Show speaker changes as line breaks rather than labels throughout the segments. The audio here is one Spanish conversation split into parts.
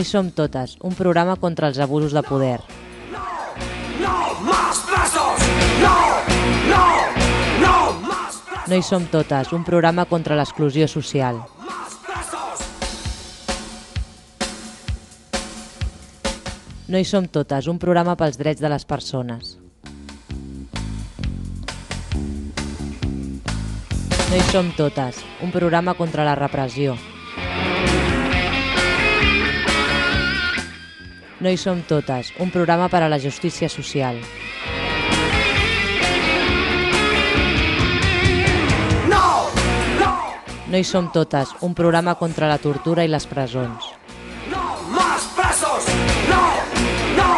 hi som totes, un programa contra els abusos de poder.
No más presos. No, no, no.
No hi som totes, un programa contra l'exclusió social. No hi som totes, un programa pels drets de les persones. No hi som totes, un programa contra la repressió. No hi som totes, un programa per a la justícia social.
No, no,
No hi som totes, un programa contra la tortura i les presons.
no más presos. No, no,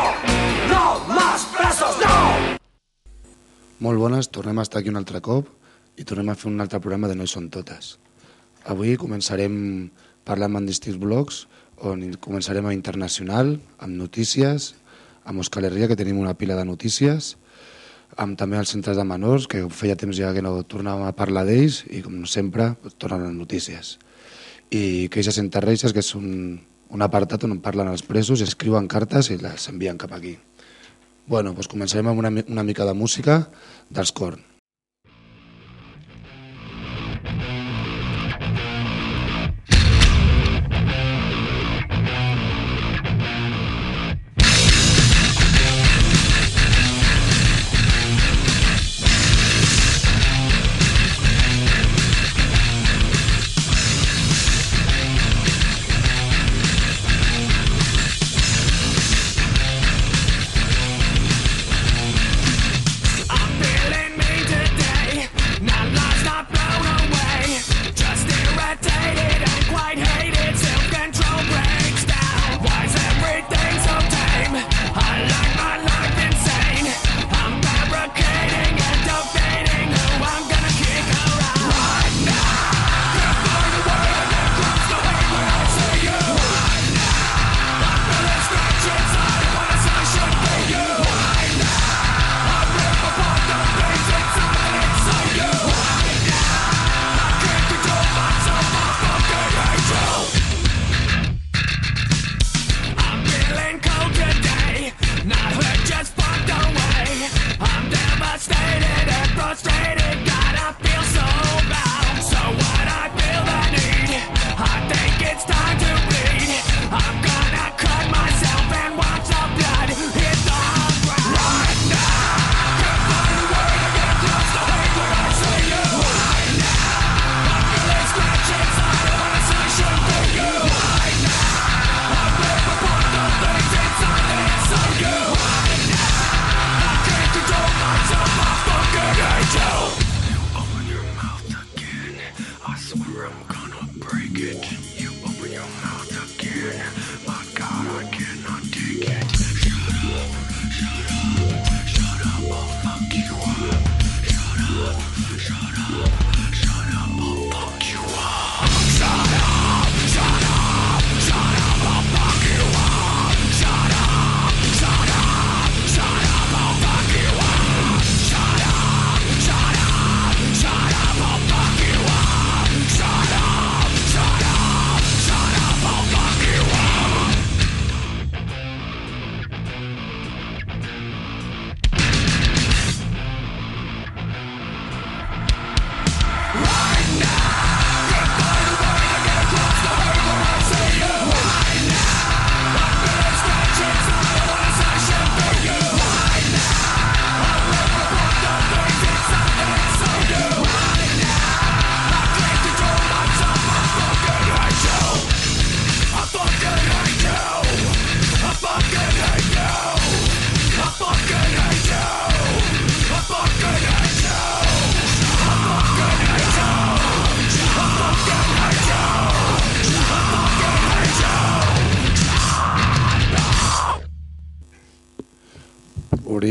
no más presos. No.
Molt bones, tornem a estar aquí un altre cop i tornem a fer un altre programa de No hi són totes. Avui començarem parlant amb distints blocs, on començarem a internacional, amb notícies, amb Òscar Herria, que tenim una pila de notícies, amb també els centres de menors, que feia temps ja que no tornàvem a parlar d'ells, i com sempre, tornen les notícies. I Queixes entre Reixes, que és un, un apartat on parlen els presos, escriuen cartes i les envien cap aquí. Bueno, doncs començarem amb una, una mica de música dels Korn.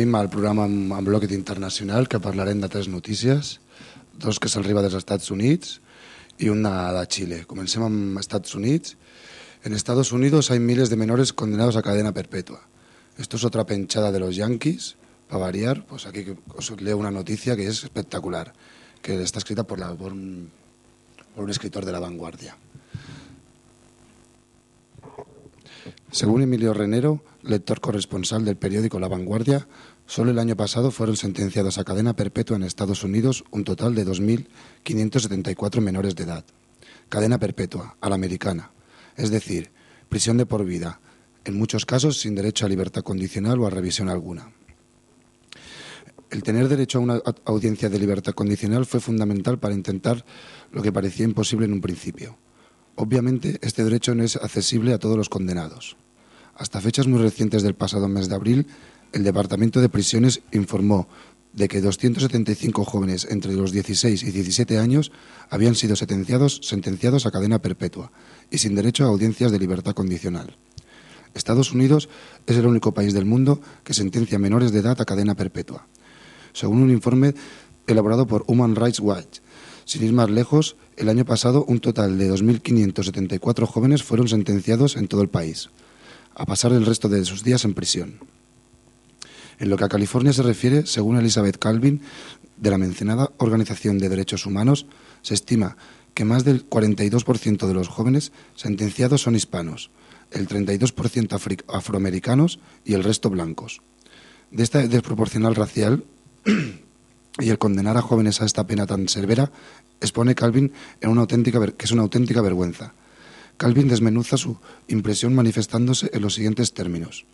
Obrim el programa amb, amb bloc internacional, que parlarem de tres notícies, dos que s'arriba dels Estats Units
y una de Chile. Comencem amb Estados Unidos. En Estados Unidos hay miles de menores condenados a cadena perpetua. Esto es otra penchada de los yanquis. Para variar, pues aquí os leo una noticia que es espectacular, que está escrita por, la, por, un, por un escritor de la vanguardia. Según Emilio Renero, lector corresponsal del periódico La Vanguardia, solo el año pasado fueron sentenciados a cadena perpetua en Estados Unidos un total de 2.574 menores de edad. Cadena perpetua, a la americana, es decir, prisión de por vida, en muchos casos sin derecho a libertad condicional o a revisión alguna. El tener derecho a una audiencia de libertad condicional fue fundamental para intentar lo que parecía imposible en un principio. Obviamente, este derecho no es accesible a todos los condenados. Hasta fechas muy recientes del pasado mes de abril, el Departamento de Prisiones informó de que 275 jóvenes entre los 16 y 17 años habían sido sentenciados, a cadena perpetua y sin derecho a audiencias de libertad condicional. Estados Unidos es el único país del mundo que sentencia a menores de edad a cadena perpetua. Según un informe elaborado por Human Rights Watch, sin ir más lejos, el año pasado un total de 2.574 jóvenes fueron sentenciados en todo el país, a pasar el resto de sus días en prisión. En lo que a California se refiere, según Elizabeth Calvin, de la mencionada Organización de Derechos Humanos, se estima que más del 42% de los jóvenes sentenciados son hispanos, el 32% afri- afroamericanos y el resto blancos. De esta desproporcional racial y el condenar a jóvenes a esta pena tan severa expone Calvin en una auténtica que es una auténtica vergüenza. Calvin desmenuza su impresión manifestándose en los siguientes términos.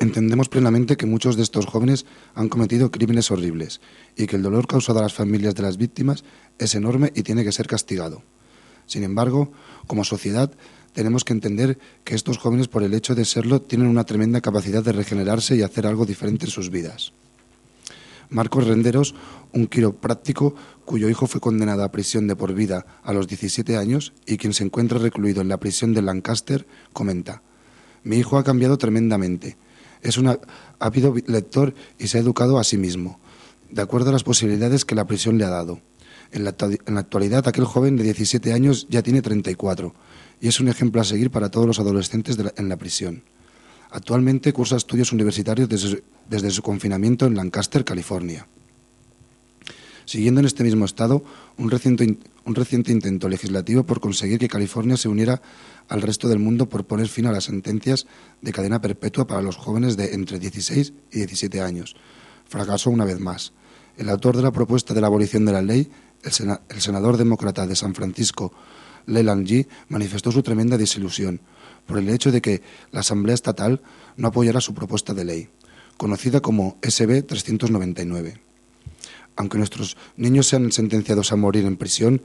Entendemos plenamente que muchos de estos jóvenes han cometido crímenes horribles y que el dolor causado a las familias de las víctimas es enorme y tiene que ser castigado. Sin embargo, como sociedad, tenemos que entender que estos jóvenes, por el hecho de serlo, tienen una tremenda capacidad de regenerarse y hacer algo diferente en sus vidas. Marcos Renderos, un quiropráctico cuyo hijo fue condenado a prisión de por vida a los 17 años y quien se encuentra recluido en la prisión de Lancaster, comenta, Mi hijo ha cambiado tremendamente. Es un ávido lector y se ha educado a sí mismo, de acuerdo a las posibilidades que la prisión le ha dado. En la, actualidad, aquel joven de 17 años ya tiene 34 y es un ejemplo a seguir para todos los adolescentes en la prisión. Actualmente cursa estudios universitarios desde su confinamiento en Lancaster, California. Siguiendo en este mismo estado, un reciente, un reciente intento legislativo por conseguir que California se uniera al resto del mundo por poner fin a las sentencias de cadena perpetua para los jóvenes de entre 16 y 17 años. Fracasó una vez más. El autor de la propuesta de la abolición de la ley, el, el senador demócrata de San Francisco, Leland G., manifestó su tremenda desilusión por el hecho de que la Asamblea Estatal no apoyara su propuesta de ley, conocida como SB 399. Aunque nuestros niños sean sentenciados a morir en prisión,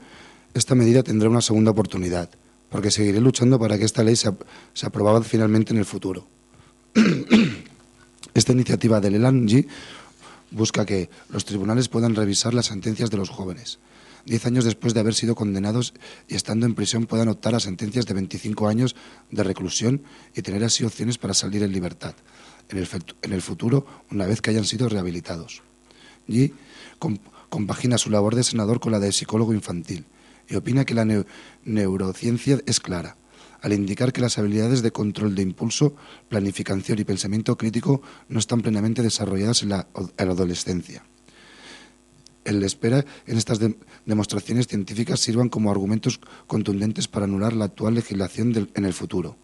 esta medida tendrá una segunda oportunidad, porque seguiré luchando para que esta ley sea, sea aprobada finalmente en el futuro. Esta iniciativa del Elan G busca que los tribunales puedan revisar las sentencias de los jóvenes. Diez años después de haber sido condenados y estando en prisión puedan optar a sentencias de 25 años de reclusión y tener así opciones para salir en libertad en el, futuro una vez que hayan sido rehabilitados. Compagina su labor de senador con la de psicólogo infantil y opina que la neu- neurociencia es clara, al indicar que las habilidades de control de impulso, planificación y pensamiento crítico no están plenamente desarrolladas en la, en la adolescencia. Él espera en estas de- demostraciones científicas sirvan como argumentos contundentes para anular la actual legislación en el futuro.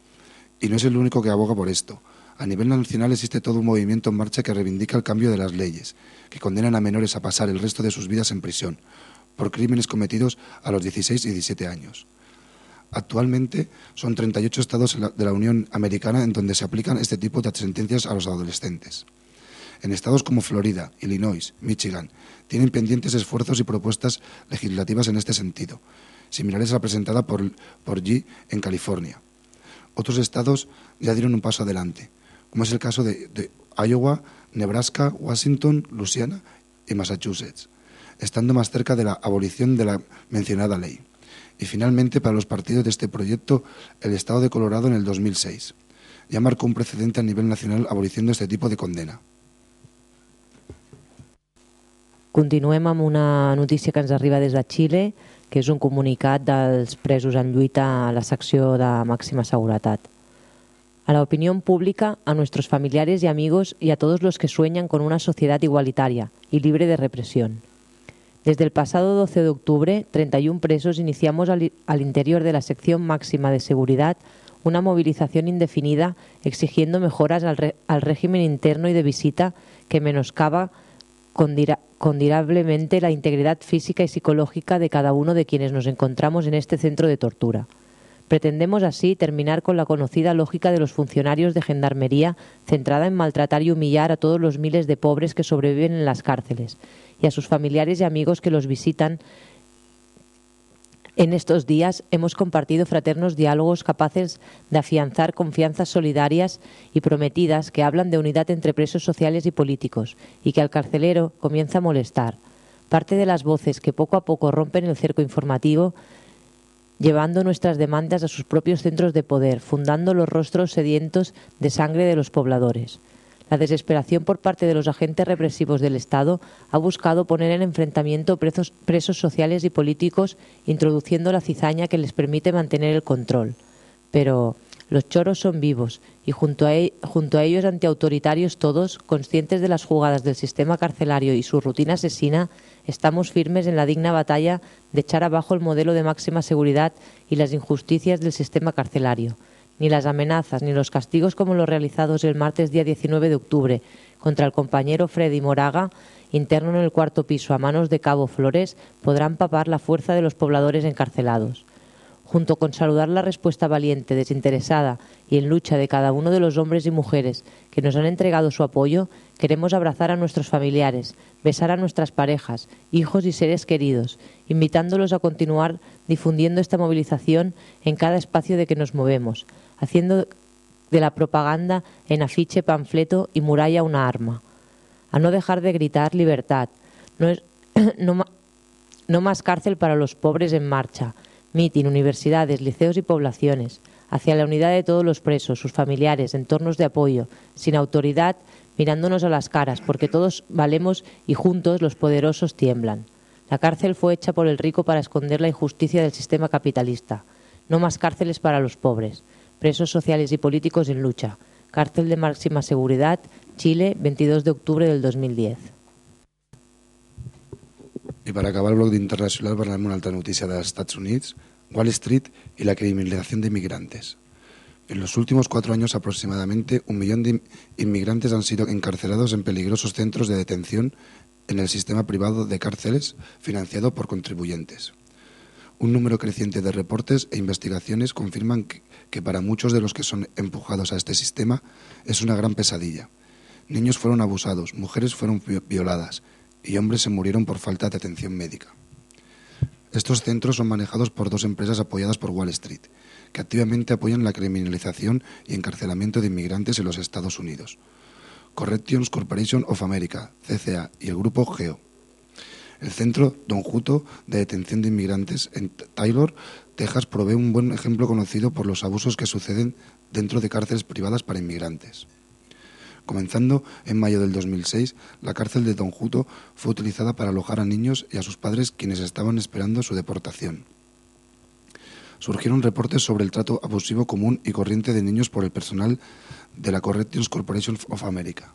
Y no es el único que aboga por esto. A nivel nacional existe todo un movimiento en marcha que reivindica el cambio de las leyes, que condenan a menores a pasar el resto de sus vidas en prisión, por crímenes cometidos a los 16 y 17 años. Actualmente son 38 estados de la Unión Americana en donde se aplican este tipo de sentencias a los adolescentes. En estados como Florida, Illinois, Michigan, tienen pendientes esfuerzos y propuestas legislativas en este sentido, similares a la presentada por, por G en California. Otros estados ya dieron un paso adelante, como es el caso de, de Iowa, Nebraska, Washington, Louisiana y Massachusetts, estando más cerca de la abolición de la mencionada ley. Y finalmente, para los partidos de este proyecto, el estado de Colorado en el 2006. Ya marcó un precedente a nivel nacional aboliciendo este tipo de condena.
Continuem amb una notícia que ens arriba des de Xile, que és un comunicat dels presos en lluita a la secció de màxima seguretat. A la opinión pública, a nuestros familiares y amigos y a todos los que sueñan con una sociedad igualitaria y libre de represión. Desde el pasado 12 de octubre, 31 presos iniciamos al, interior de la sección máxima de seguridad una movilización indefinida exigiendo mejoras al, al régimen interno y de visita que menoscaba condira- condirablemente la integridad física y psicológica de cada uno de quienes nos encontramos en este centro de tortura. Pretendemos así terminar con la conocida lógica de los funcionarios de gendarmería centrada en maltratar y humillar a todos los miles de pobres que sobreviven en las cárceles y a sus familiares y amigos que los visitan en estos días hemos compartido fraternos diálogos capaces de afianzar confianzas solidarias y prometidas que hablan de unidad entre presos sociales y políticos y que al carcelero comienza a molestar. Parte de las voces que poco a poco rompen el cerco informativo llevando nuestras demandas a sus propios centros de poder, fundando los rostros sedientos de sangre de los pobladores. La desesperación por parte de los agentes represivos del Estado ha buscado poner en enfrentamiento presos, presos sociales y políticos, introduciendo la cizaña que les permite mantener el control. Pero los choros son vivos y junto a, e- junto a ellos antiautoritarios todos, conscientes de las jugadas del sistema carcelario y su rutina asesina, estamos firmes en la digna batalla de echar abajo el modelo de máxima seguridad y las injusticias del sistema carcelario. Ni las amenazas ni los castigos como los realizados el martes día 19 de octubre contra el compañero Freddy Moraga, interno en el cuarto piso a manos de Cabo Flores, podrán papar la fuerza de los pobladores encarcelados junto con saludar la respuesta valiente, desinteresada y en lucha de cada uno de los hombres y mujeres que nos han entregado su apoyo, queremos abrazar a nuestros familiares, besar a nuestras parejas, hijos y seres queridos, invitándolos a continuar difundiendo esta movilización en cada espacio de que nos movemos, haciendo de la propaganda en afiche, panfleto y muralla una arma. A no dejar de gritar libertad. No, más cárcel para los pobres en marcha. Mitin, universidades, liceos y poblaciones. Hacia la unidad de todos los presos, sus familiares, entornos de apoyo, sin autoridad, mirándonos a las caras, porque todos valemos y juntos los poderosos tiemblan. La cárcel fue hecha por el rico para esconder la injusticia del sistema capitalista. No más cárceles para los pobres. Presos sociales y políticos en lucha. Cárcel de máxima seguridad, Chile, 22 de octubre del 2010.
I per acabar el bloc d'internacional parlem una altra notícia dels Estats Units, Wall Street y la criminalización de inmigrantes. En los últimos cuatro años aproximadamente un millón de inmigrantes han sido encarcelados en peligrosos centros de detención en el sistema privado de cárceles financiado por contribuyentes. Un número creciente de reportes e investigaciones confirman que, para muchos de los que son empujados a este sistema es una gran pesadilla. Niños fueron abusados, mujeres fueron vi- violadas y hombres se murieron por falta de atención médica. Estos centros son manejados por dos empresas apoyadas por Wall Street, que activamente apoyan la criminalización y encarcelamiento de inmigrantes en los Estados Unidos. Corrections Corporation of America, CCA, y el grupo GEO. El centro Don Juto de detención de inmigrantes en Taylor, Texas, provee un buen ejemplo conocido por los abusos que suceden dentro de cárceles privadas para inmigrantes. Comenzando en mayo del 2006, la cárcel de Don Juto fue utilizada para alojar a niños y a sus padres quienes estaban esperando su deportación. Surgieron reportes sobre el trato abusivo común y corriente de niños por el personal de la Corrections Corporation of America.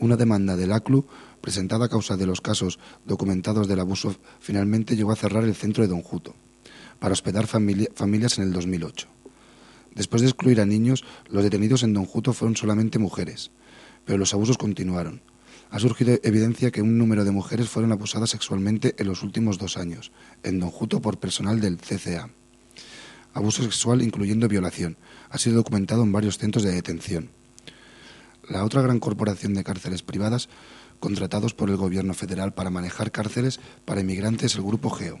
Una demanda del ACLU, presentada a causa de los casos documentados del abuso, finalmente llegó a cerrar el centro de Don Juto para hospedar familia- familias en el 2008. Después de excluir a niños, los detenidos en Don Juto fueron solamente mujeres, pero los abusos continuaron. Ha surgido evidencia que un número de mujeres fueron abusadas sexualmente en los últimos dos años, en Don Juto por personal del CCA. Abuso sexual incluyendo violación. Ha sido documentado en varios centros de detención. La otra gran corporación de cárceles privadas contratados por el gobierno federal para manejar cárceles para inmigrantes es el Grupo GEO.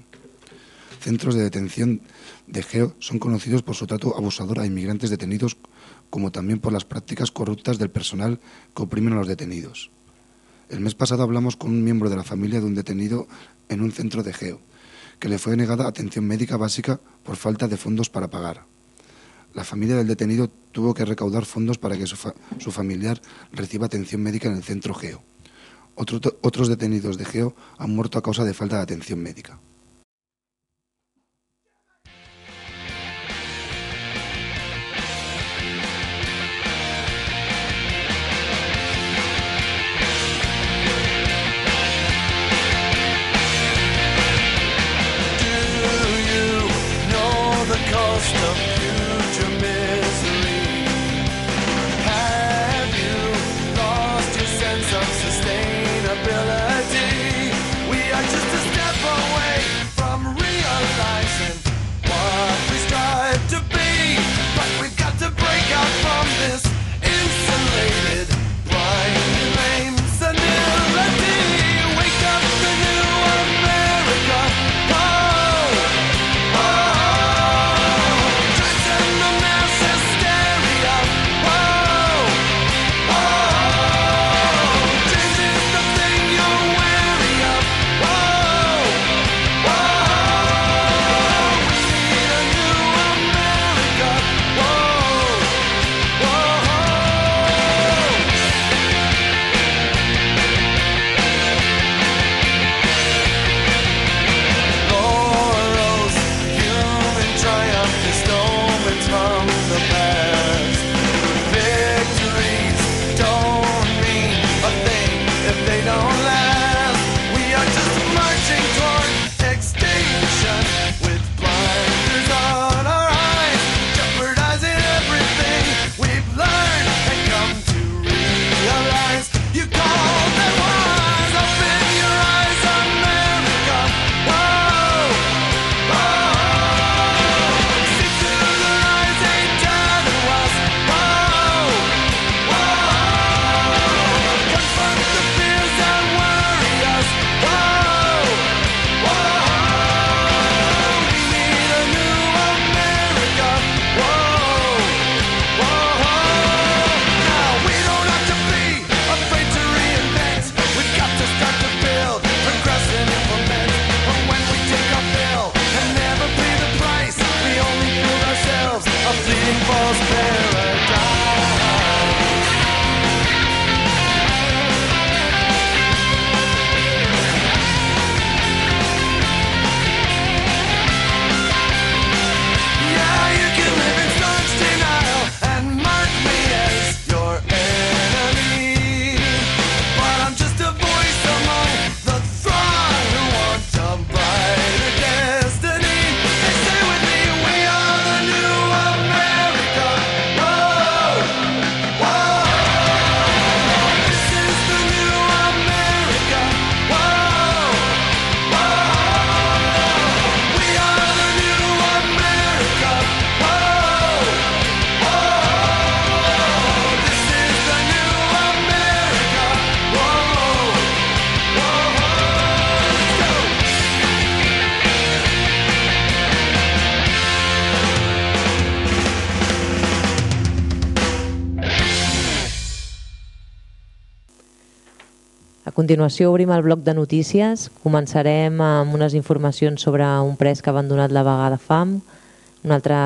Centros de detención de GEO son conocidos por su trato abusador a inmigrantes detenidos, como también por las prácticas corruptas del personal que oprimen a los detenidos. El mes pasado hablamos con un miembro de la familia de un detenido en un centro de GEO, que le fue negada atención médica básica por falta de fondos para pagar. La familia del detenido tuvo que recaudar fondos para que su, fa- su familiar reciba atención médica en el centro GEO. Otro- otros detenidos de GEO han muerto a causa de falta de atención médica.
past. Continuació obrim el bloc de notícies. Començarem amb unes informacions sobre un pres que ha abandonat la vaga de fam, una altra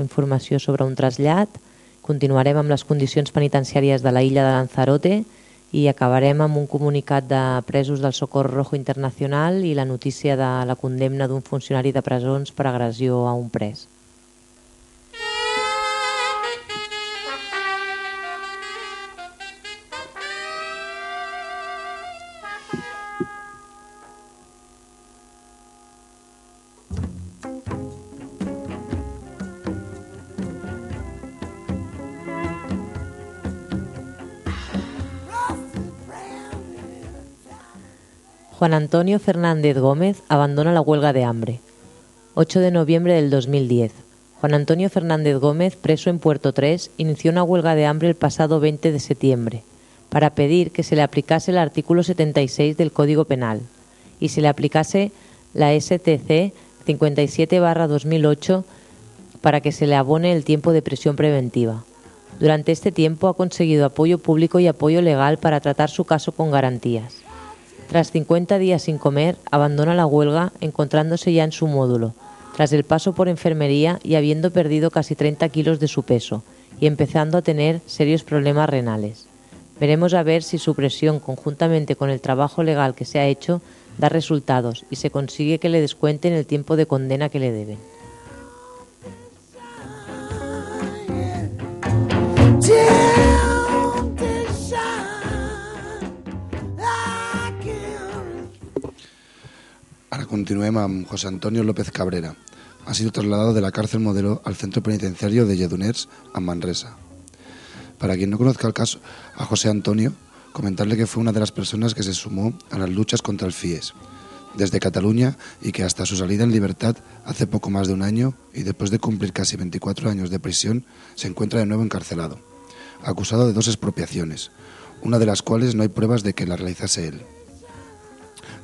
informació sobre un trasllat, continuarem amb les condicions penitenciàries de la illa de Lanzarote i acabarem amb un comunicat de presos del Socorro Rojo Internacional i la notícia de la condemna d'un funcionari de presons per agressió a un pres. Juan Antonio Fernández Gómez abandona la huelga de hambre. 8 de noviembre del 2010. Juan Antonio Fernández Gómez, preso en Puerto 3, inició una huelga de hambre el pasado 20 de septiembre para pedir que se le aplicase el artículo 76 del Código Penal y se le aplicase la STC 57-2008 para que se le abone el tiempo de prisión preventiva. Durante este tiempo ha conseguido apoyo público y apoyo legal para tratar su caso con garantías. Tras 50 días sin comer, abandona la huelga encontrándose ya en su módulo, tras el paso por enfermería y habiendo perdido casi 30 kilos de su peso y empezando a tener serios problemas renales. Veremos a ver si su presión, conjuntamente con el trabajo legal que se ha hecho, da resultados y se consigue que le descuenten el tiempo de condena que le deben.
Till
continuem amb José Antonio López Cabrera. Ha sido trasladado de la cárcel modelo al centro penitenciario de Lledoners, a Manresa. Para quien no conozca el caso a José Antonio, comentarle que fue una de las personas que se sumó a las luchas contra el FIES desde Cataluña y que hasta su salida en libertad hace poco más de un año y después de cumplir casi 24 años de prisión se encuentra de nuevo encarcelado, acusado de dos expropiaciones, una de las cuales no hay pruebas de que la realizase él.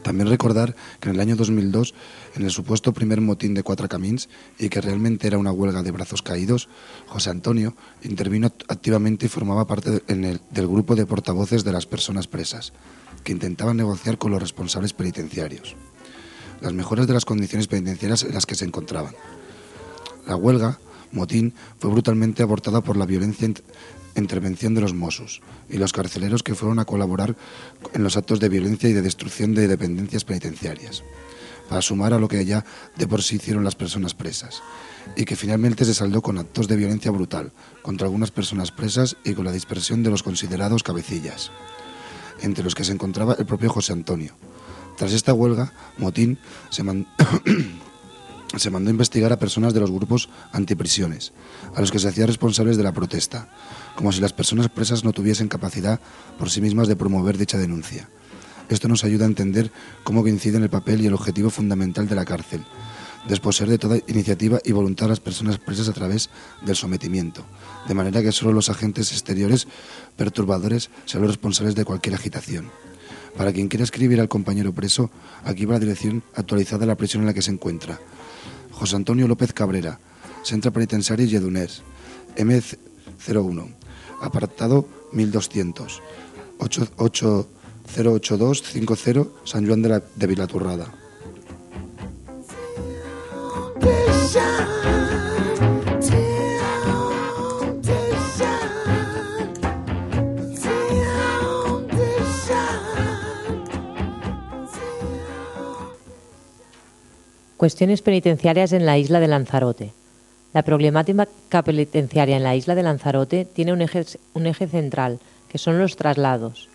También recordar que en el año 2002, en el supuesto primer motín de Cuatro Camins, y que realmente era una huelga de brazos caídos, José Antonio intervino act- activamente y formaba parte en el- del grupo de portavoces de las personas presas, que intentaban negociar con los responsables penitenciarios las mejoras de las condiciones penitenciarias en las que se encontraban. La huelga, motín, fue brutalmente abortada por la violencia intervención de los Mossos y los carceleros que fueron a colaborar en los actos de violencia y de destrucción de dependencias penitenciarias, para sumar a lo que ya de por sí hicieron las personas presas, y que finalmente se saldó con actos de violencia brutal contra algunas personas presas y con la dispersión de los considerados cabecillas, entre los que se encontraba el propio José Antonio. Tras esta huelga, motín, se, man- se mandó a investigar a personas de los grupos antiprisiones, a los que se hacía responsables de la protesta, como si las personas presas no tuviesen capacidad por sí mismas de promover dicha denuncia. Esto nos ayuda a entender cómo coinciden el papel y el objetivo fundamental de la cárcel, desposeer de toda iniciativa y voluntad a las personas presas a través del sometimiento, de manera que solo los agentes exteriores perturbadores sean los responsables de cualquier agitación. Para quien quiera escribir al compañero preso, aquí va la dirección actualizada de la prisión en la que se encuentra. José Antonio López Cabrera, Centro Penitenciario Lledoners, M01, apartado 1200, 8, 8082 50 San Juan de, la, de Vilaturrada.
Cuestiones penitenciarias en la isla de Lanzarote. La problemática penitenciaria en la isla de Lanzarote tiene un eje, un eje central, que son los traslados.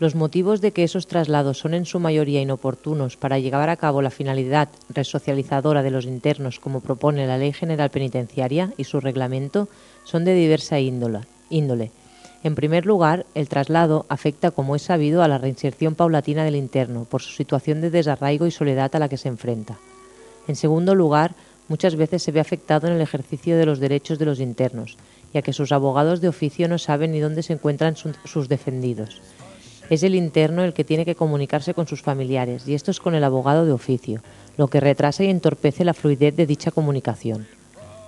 Los motivos de que esos traslados son en su mayoría inoportunos para llevar a cabo la finalidad resocializadora de los internos, como propone la Ley General Penitenciaria y su reglamento, son de diversa índole. En primer lugar, el traslado afecta, como es sabido, a la reinserción paulatina del interno, por su situación de desarraigo y soledad a la que se enfrenta. En segundo lugar, muchas veces se ve afectado en el ejercicio de los derechos de los internos, ya que sus abogados de oficio no saben ni dónde se encuentran su- sus defendidos. Es el interno el que tiene que comunicarse con sus familiares, y esto es con el abogado de oficio, lo que retrasa y entorpece la fluidez de dicha comunicación.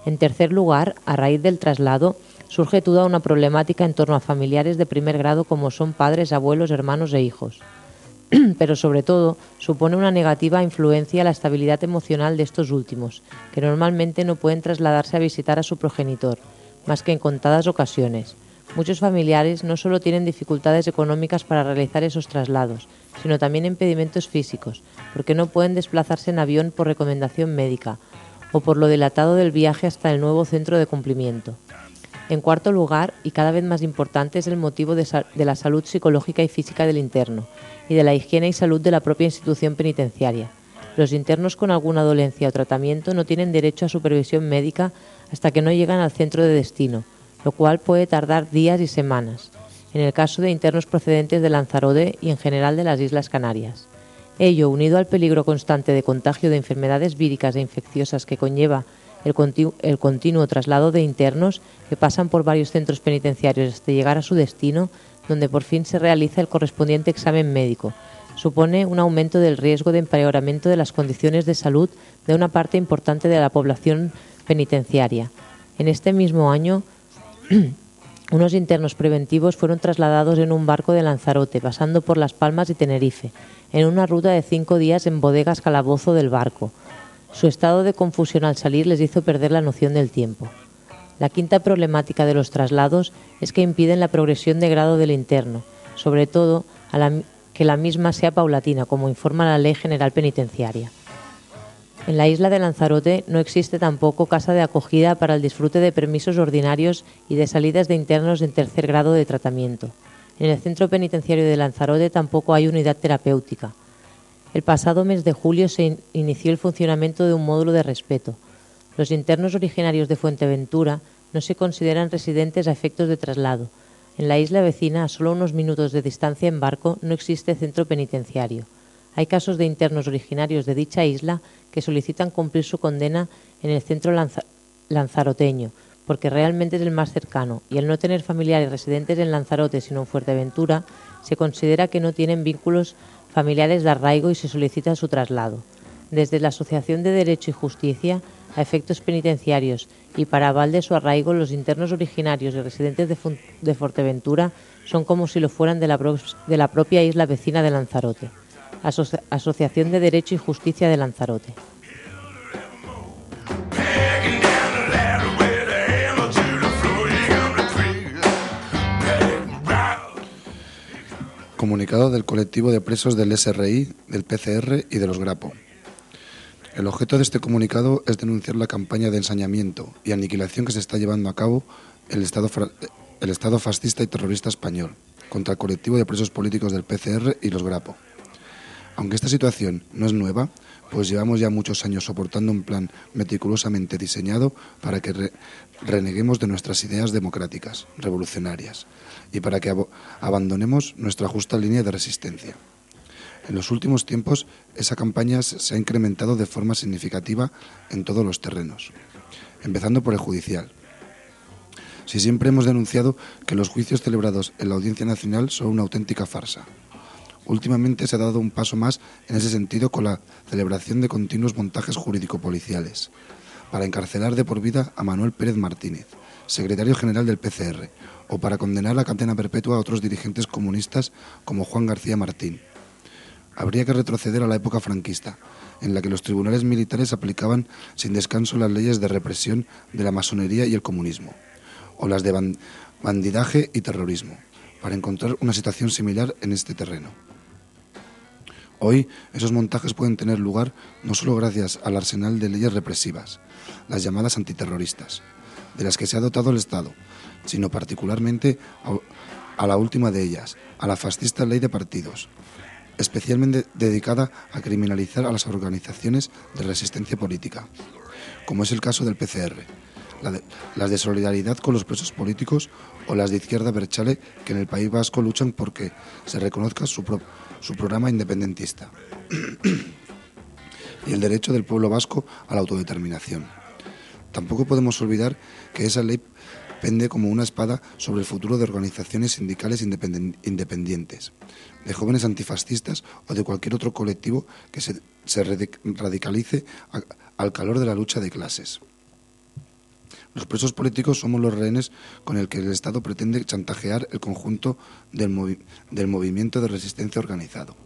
En tercer lugar, a raíz del traslado, surge toda una problemática en torno a familiares de primer grado como son padres, abuelos, hermanos e hijos. pero sobre todo supone una negativa influencia a la estabilidad emocional de estos últimos, que normalmente no pueden trasladarse a visitar a su progenitor, más que en contadas ocasiones. Muchos familiares no solo tienen dificultades económicas para realizar esos traslados, sino también impedimentos físicos, porque no pueden desplazarse en avión por recomendación médica o por lo dilatado del viaje hasta el nuevo centro de cumplimiento. En cuarto lugar, y cada vez más importante, es el motivo de, la salud psicológica y física del interno y de la higiene y salud de la propia institución penitenciaria. Los internos con alguna dolencia o tratamiento no tienen derecho a supervisión médica hasta que no llegan al centro de destino, lo cual puede tardar días y semanas, en el caso de internos procedentes de Lanzarote y en general de las Islas Canarias. Ello, unido al peligro constante de contagio de enfermedades víricas e infecciosas que conlleva el, conti- el continuo traslado de internos que pasan por varios centros penitenciarios hasta llegar a su destino, donde por fin se realiza el correspondiente examen médico, supone un aumento del riesgo de empeoramiento de las condiciones de salud de una parte importante de la población penitenciaria. En este mismo año, unos internos preventivos fueron trasladados en un barco de Lanzarote, pasando por Las Palmas y Tenerife, en una ruta de cinco días en bodegas calabozo del barco. Su estado de confusión al salir les hizo perder la noción del tiempo. La quinta problemática de los traslados es que impiden la progresión de grado del interno, sobre todo a que la misma sea paulatina, como informa la Ley General Penitenciaria. En la isla de Lanzarote no existe tampoco casa de acogida para el disfrute de permisos ordinarios y de salidas de internos en tercer grado de tratamiento. En el centro penitenciario de Lanzarote tampoco hay unidad terapéutica. El pasado mes de julio se in- inició el funcionamiento de un módulo de respeto. Los internos originarios de Fuenteventura no se consideran residentes a efectos de traslado. En la isla vecina, a solo unos minutos de distancia en barco, no existe centro penitenciario. Hay casos de internos originarios de dicha isla que solicitan cumplir su condena en el centro lanza- lanzaroteño, porque realmente es el más cercano, y al no tener familiares residentes en Lanzarote sino en Fuerteventura, se considera que no tienen vínculos familiares de arraigo y se solicita su traslado. Desde la Asociación de Derecho y Justicia, a efectos penitenciarios y para aval de su arraigo, los internos originarios y residentes de, de Fuerteventura son como si lo fueran de la, de la propia isla vecina de Lanzarote. Asoci- Asociación de Derecho y Justicia de Lanzarote.
Comunicado del colectivo de presos del SRI, del PCR y de los Grapo. El objeto de este comunicado es denunciar la campaña de ensañamiento y aniquilación que se está llevando a cabo el Estado, el Estado fascista y terrorista español contra el colectivo de presos políticos del PCR y los Grapo. Aunque esta situación no es nueva, pues llevamos ya muchos años soportando un plan meticulosamente diseñado para que re- reneguemos de nuestras ideas democráticas, revolucionarias, y para que abandonemos nuestra justa línea de resistencia. En los últimos tiempos, esa campaña se ha incrementado de forma significativa en todos los terrenos, empezando por el judicial. Si siempre hemos denunciado que los juicios celebrados en la Audiencia Nacional son una auténtica farsa. Últimamente se ha dado un paso más en ese sentido con la celebración de continuos montajes jurídico-policiales para encarcelar de por vida a Manuel Pérez Martínez, secretario general del PCR, o para condenar a cadena perpetua a otros dirigentes comunistas como Juan García Martín. Habría que retroceder a la época franquista, en la que los tribunales militares aplicaban sin descanso las leyes de represión de la masonería y el comunismo, o las de ban- bandidaje y terrorismo, para encontrar una situación similar en este terreno. Hoy esos montajes pueden tener lugar no solo gracias al arsenal de leyes represivas, las llamadas antiterroristas, de las que se ha dotado el Estado, sino particularmente a, la última de ellas, a la fascista ley de partidos, especialmente dedicada a criminalizar a las organizaciones de resistencia política, como es el caso del PCR, las de solidaridad con los presos políticos o las de izquierda Berchale que en el País Vasco luchan porque se reconozca su, pro- su programa independentista y el derecho del pueblo vasco a la autodeterminación. Tampoco podemos olvidar que esa ley pende como una espada sobre el futuro de organizaciones sindicales independientes, de jóvenes antifascistas o de cualquier otro colectivo que se, se radic- radicalice al calor de la lucha de clases. Los presos políticos somos los rehenes con el que el Estado pretende chantajear el conjunto del, del movimiento de resistencia organizado.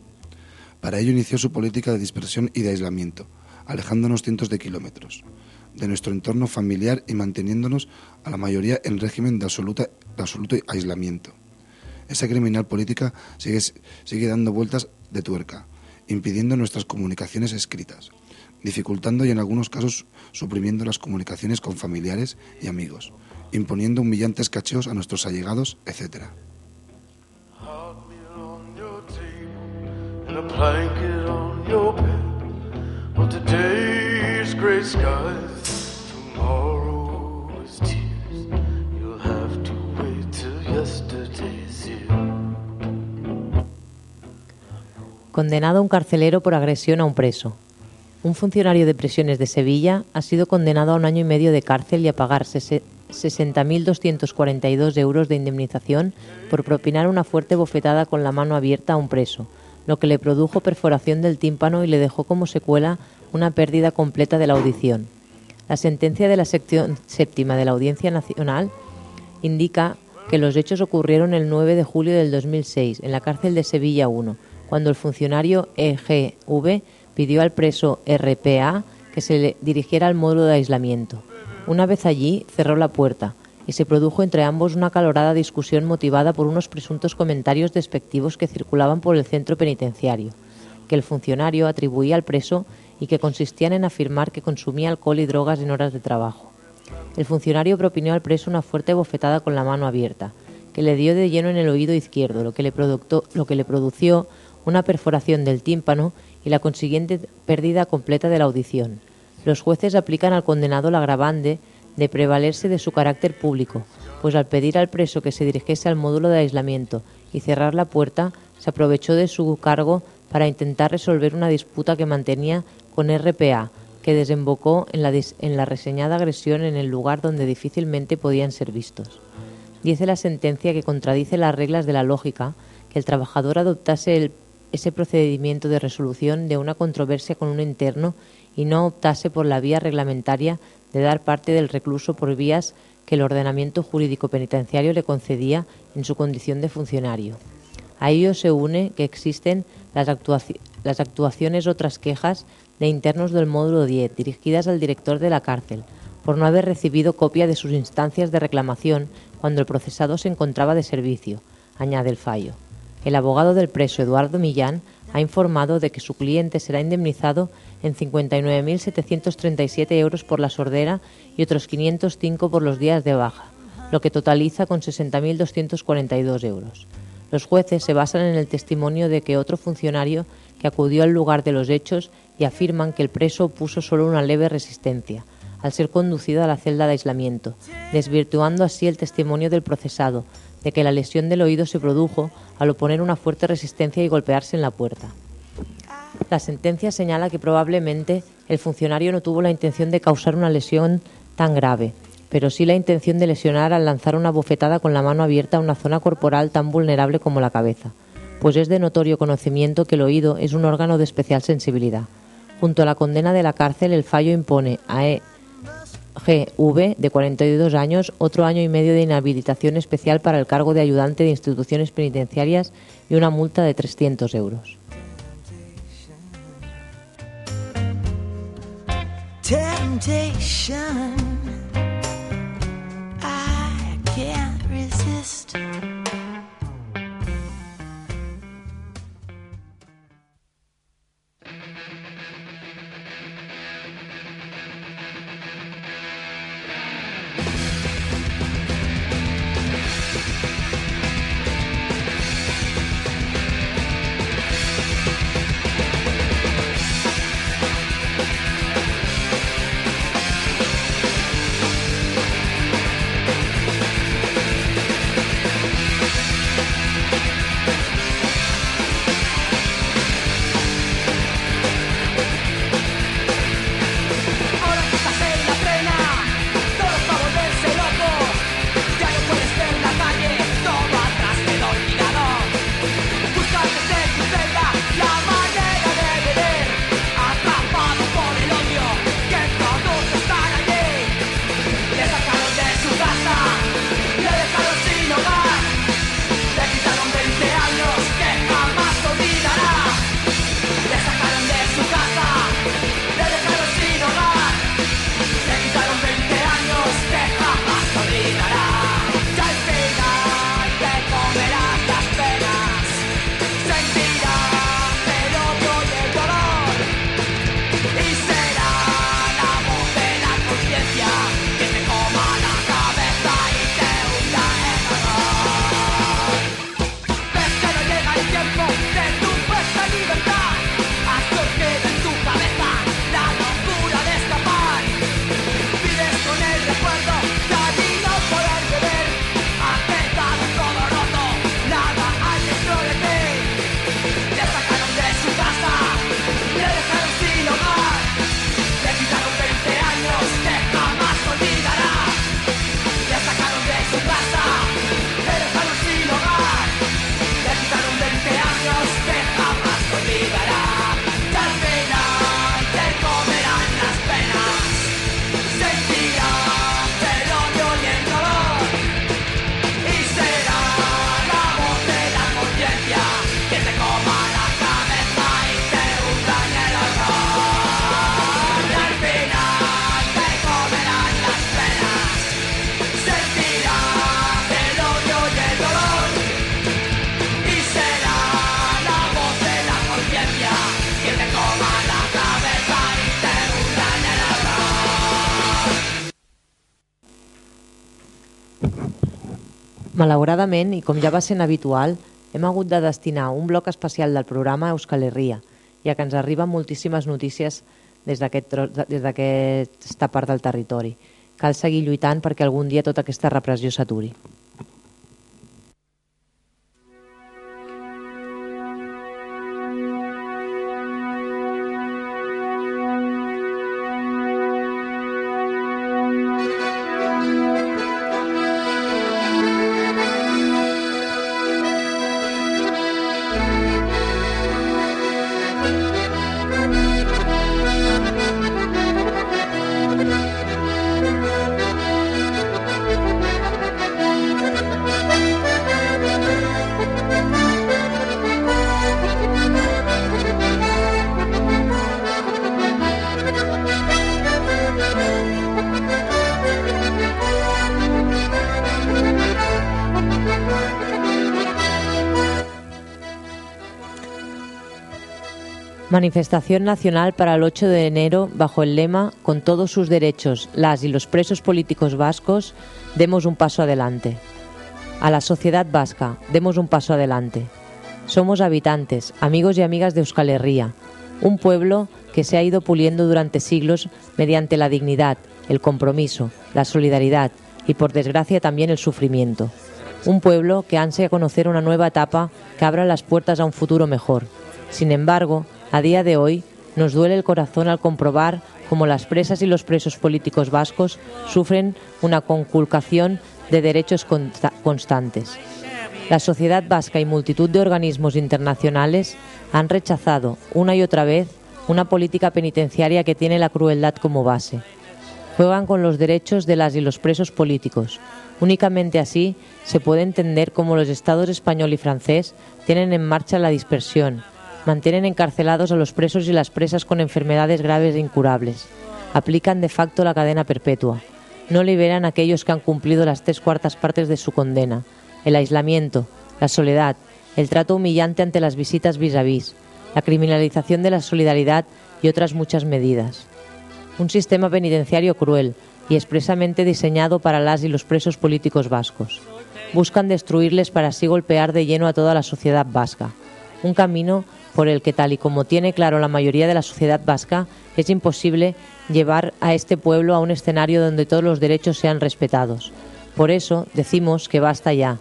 Para ello inició su política de dispersión y de aislamiento, alejándonos cientos de kilómetros de nuestro entorno familiar y manteniéndonos a la mayoría en régimen de, absoluta, de absoluto aislamiento. Esa criminal política sigue, sigue dando vueltas de tuerca, impidiendo nuestras comunicaciones escritas, dificultando y en algunos casos suprimiendo las comunicaciones con familiares y amigos, imponiendo humillantes cacheos a nuestros allegados, etc.
Condenado un carcelero por agresión a un preso. Un funcionario de prisiones de Sevilla ha sido condenado a un año y medio de cárcel y a pagar sese- 60.242 euros de indemnización por propinar una fuerte bofetada con la mano abierta a un preso, lo que le produjo perforación del tímpano y le dejó como secuela una pérdida completa de la audición. La sentencia de la sección séptima de la Audiencia Nacional indica que los hechos ocurrieron el 9 de julio del 2006 en la cárcel de Sevilla 1, cuando el funcionario EGV pidió al preso RPA que se le dirigiera al módulo de aislamiento. Una vez allí, cerró la puerta y se produjo entre ambos una calorada discusión motivada por unos presuntos comentarios despectivos que circulaban por el centro penitenciario, que el funcionario atribuía al preso y que consistían en afirmar que consumía alcohol y drogas en horas de trabajo. El funcionario propinó al preso una fuerte bofetada con la mano abierta, que le dio de lleno en el oído izquierdo, lo que le, producto- lo que le produció una perforación del tímpano y la consiguiente pérdida completa de la audición. Los jueces aplican al condenado la agravante de prevalerse de su carácter público, pues al pedir al preso que se dirigiese al módulo de aislamiento y cerrar la puerta, se aprovechó de su cargo para intentar resolver una disputa que mantenía con RPA, que desembocó en la, reseñada agresión en el lugar donde difícilmente podían ser vistos. Dice la sentencia que contradice las reglas de la lógica que el trabajador adoptase ese procedimiento de resolución de una controversia con un interno y no optase por la vía reglamentaria de dar parte del recluso por vías que el ordenamiento jurídico penitenciario le concedía en su condición de funcionario. A ello se une que existen las actuaciones otras quejas de internos del módulo 10 dirigidas al director de la cárcel por no haber recibido copia de sus instancias de reclamación cuando el procesado se encontraba de servicio, añade el fallo. El abogado del preso Eduardo Millán ha informado de que su cliente será indemnizado en 59.737 euros por la sordera y otros 505 por los días de baja, lo que totaliza con 60.242 euros. Los jueces se basan en el testimonio de que otro funcionario que acudió al lugar de los hechos y afirman que el preso opuso solo una leve resistencia, al ser conducido a la celda de aislamiento, desvirtuando así el testimonio del procesado de que la lesión del oído se produjo al oponer una fuerte resistencia y golpearse en la puerta. La sentencia señala que probablemente el funcionario no tuvo la intención de causar una lesión tan grave, pero sí la intención de lesionar al lanzar una bofetada con la mano abierta a una zona corporal tan vulnerable como la cabeza, pues es de notorio conocimiento que el oído es un órgano de especial sensibilidad. Junto a la condena de la cárcel, el fallo impone a EGV, de 42 años, otro año y medio de inhabilitación especial para el cargo de ayudante de instituciones penitenciarias y una multa de 300 euros. Malauradament, i com ja va sent habitual, hem hagut de destinar un bloc especial del programa a Euskal Herria, ja que ens arriben moltíssimes notícies des d'aquesta part del territori. Cal seguir lluitant perquè algun dia tota aquesta repressió s'aturi. Manifestación nacional para el 8 de enero bajo el lema Con todos sus derechos, las y los presos políticos vascos, demos un paso adelante. A la sociedad vasca, demos un paso adelante. Somos habitantes, amigos y amigas de Euskal Herria, un pueblo que se ha ido puliendo durante siglos mediante la dignidad, el compromiso, la solidaridad y por desgracia también el sufrimiento. Un pueblo que ansia conocer una nueva etapa que abra las puertas a un futuro mejor. Sin embargo, a día de hoy nos duele el corazón al comprobar cómo las presas y los presos políticos vascos sufren una conculcación de derechos consta- constantes. La sociedad vasca y multitud de organismos internacionales han rechazado una y otra vez una política penitenciaria que tiene la crueldad como base. Juegan con los derechos de las y los presos políticos. Únicamente así se puede entender cómo los estados español y francés tienen en marcha la dispersión, mantienen encarcelados a los presos y las presas con enfermedades graves e incurables, aplican de facto la cadena perpetua, no liberan a aquellos que han cumplido las tres cuartas partes de su condena, el aislamiento, la soledad, el trato humillante ante las visitas vis a vis, la criminalización de la solidaridad y otras muchas medidas. Un sistema penitenciario cruel y expresamente diseñado para las y los presos políticos vascos. Buscan destruirles para así golpear de lleno a toda la sociedad vasca. Un camino por el que, tal y como tiene claro la mayoría de la sociedad vasca, es imposible llevar a este pueblo a un escenario donde todos los derechos sean respetados. Por eso decimos que basta ya.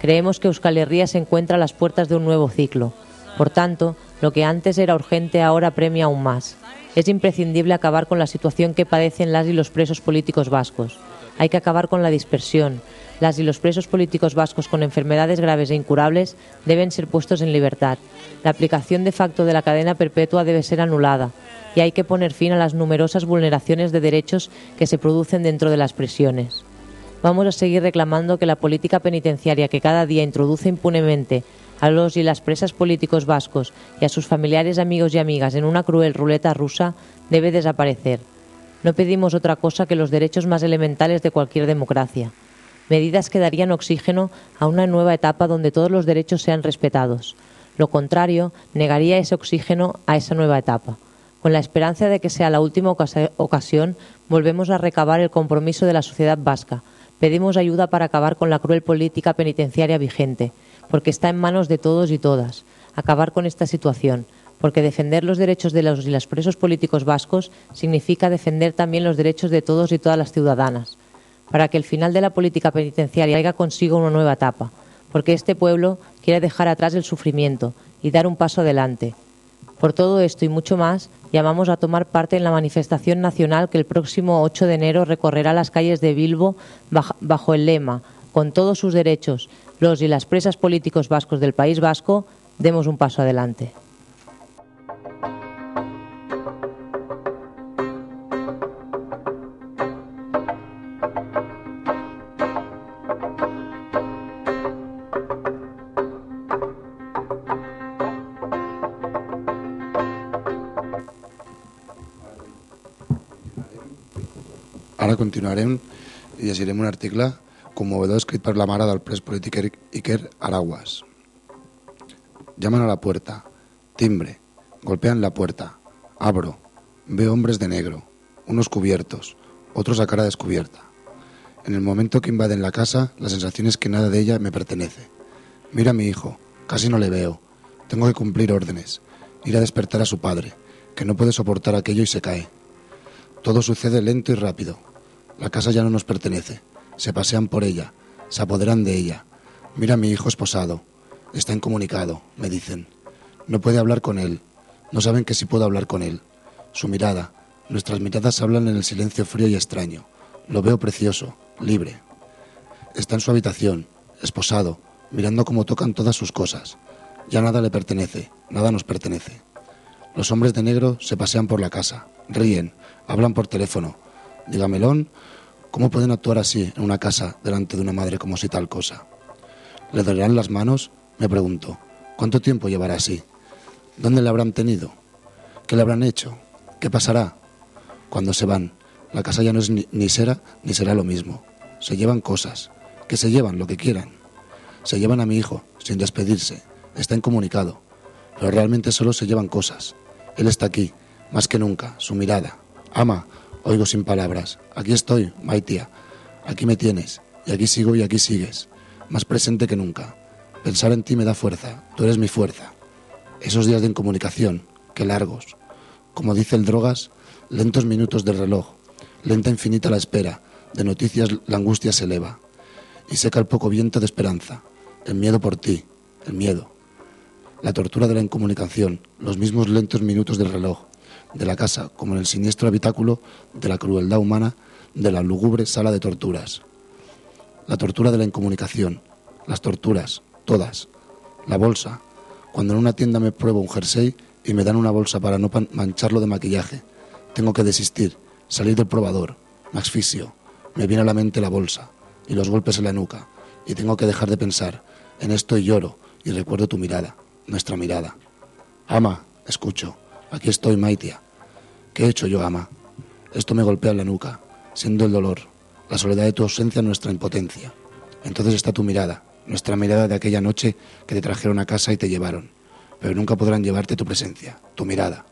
Creemos que Euskal Herria se encuentra a las puertas de un nuevo ciclo. Por tanto, lo que antes era urgente ahora premia aún más. Es imprescindible acabar con la situación que padecen las y los presos políticos vascos. Hay que acabar con la dispersión. Las y los presos políticos vascos con enfermedades graves e incurables deben ser puestos en libertad. La aplicación de facto de la cadena perpetua debe ser anulada y hay que poner fin a las numerosas vulneraciones de derechos que se producen dentro de las prisiones. Vamos a seguir reclamando que la política penitenciaria que cada día introduce impunemente a los y las presas políticos vascos y a sus familiares, amigos y amigas en una cruel ruleta rusa debe desaparecer. No pedimos otra cosa que los derechos más elementales de cualquier democracia. Medidas que darían oxígeno a una nueva etapa donde todos los derechos sean respetados. Lo contrario negaría ese oxígeno a esa nueva etapa. Con la esperanza de que sea la última ocasi- ocasión, volvemos a recabar el compromiso de la sociedad vasca. Pedimos ayuda para acabar con la cruel política penitenciaria vigente, porque está en manos de todos y todas. Acabar con esta situación, porque defender los derechos de los y las presos políticos vascos significa defender también los derechos de todos y todas las ciudadanas. Para que el final de la política penitenciaria traiga consigo una nueva etapa, porque este pueblo quiere dejar atrás el sufrimiento y dar un paso adelante. Por todo esto y mucho más, llamamos a tomar parte en la manifestación nacional que el próximo 8 de enero recorrerá las calles de Bilbo baj- bajo el lema Con todos sus derechos, los y las presas políticos vascos del País Vasco, demos un paso adelante.
Continuarem llegirem un article conmovedor escrit per la mare del pres polític Iker Araguas. Llaman a la puerta. Timbre. Golpean la puerta. Abro. Veo hombres de negro. Unos cubiertos. Otros a cara descubierta. En el momento que invaden la casa, la sensación es que nada de ella me pertenece. Mira a mi hijo. Casi no le veo. Tengo que cumplir órdenes. Ir a despertar a su padre, que no puede soportar aquello y se cae. Todo sucede lento y rápido. La casa ya no nos pertenece. Se pasean por ella. Se apoderan de ella. Mira mi hijo esposado. Está incomunicado, me dicen. No puede hablar con él. No saben que sí puedo hablar con él. Su mirada. Nuestras miradas hablan en el silencio frío y extraño. Lo veo precioso, libre. Está en su habitación, esposado, mirando cómo tocan todas sus cosas. Ya nada le pertenece, nada nos pertenece. Los hombres de negro se pasean por la casa, ríen, hablan por teléfono. Dígamelón, ¿cómo pueden actuar así en una casa delante de una madre como si tal cosa? ¿Le dolerán las manos? Me pregunto. ¿Cuánto tiempo llevará así? ¿Dónde le habrán tenido? ¿Qué le habrán hecho? ¿Qué pasará? Cuando se van, la casa ya no es ni, ni será ni será lo mismo. Se llevan cosas, que se llevan lo que quieran. Se llevan a mi hijo, sin despedirse. Está incomunicado. Pero realmente solo se llevan cosas. Él está aquí, más que nunca, su mirada. Ama, oigo sin palabras. Aquí estoy, Maitia. Aquí me tienes. Y aquí sigo y aquí sigues. Más presente que nunca. Pensar en ti me da fuerza. Tú eres mi fuerza. Esos días de incomunicación, qué largos. Como dice el Drogas, lentos minutos del reloj. Lenta infinita la espera. De noticias la angustia se eleva. Y seca el poco viento de esperanza. El miedo por ti. El miedo. La tortura de la incomunicación. Los mismos lentos minutos del reloj. De la casa, como en el siniestro habitáculo de la crueldad humana de la lúgubre sala de torturas. La tortura de la incomunicación. Las torturas. Todas. La bolsa. Cuando en una tienda me pruebo un jersey y me dan una bolsa para no mancharlo de maquillaje. Tengo que desistir, salir del probador, me asfixio, me viene a la mente la bolsa y los golpes en la nuca y tengo que dejar de pensar en esto y lloro y recuerdo tu mirada, nuestra mirada. Ama, escucho, aquí estoy, Maitia. ¿Qué he hecho yo, ama? Esto me golpea en la nuca, siendo el dolor, la soledad de tu ausencia nuestra impotencia. Entonces está tu mirada, nuestra mirada de aquella noche que te trajeron a casa y te llevaron. Pero nunca podrán llevarte tu presencia, tu mirada,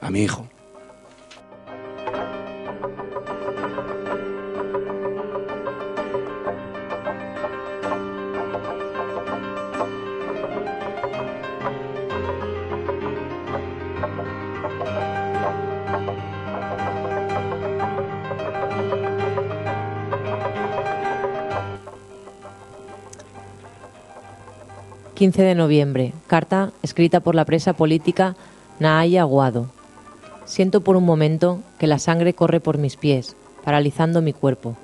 a mi hijo.
– 15 de noviembre. Carta escrita por la presa política Naaya Aguado. Siento por un momento que la sangre corre por mis pies, paralizando mi cuerpo,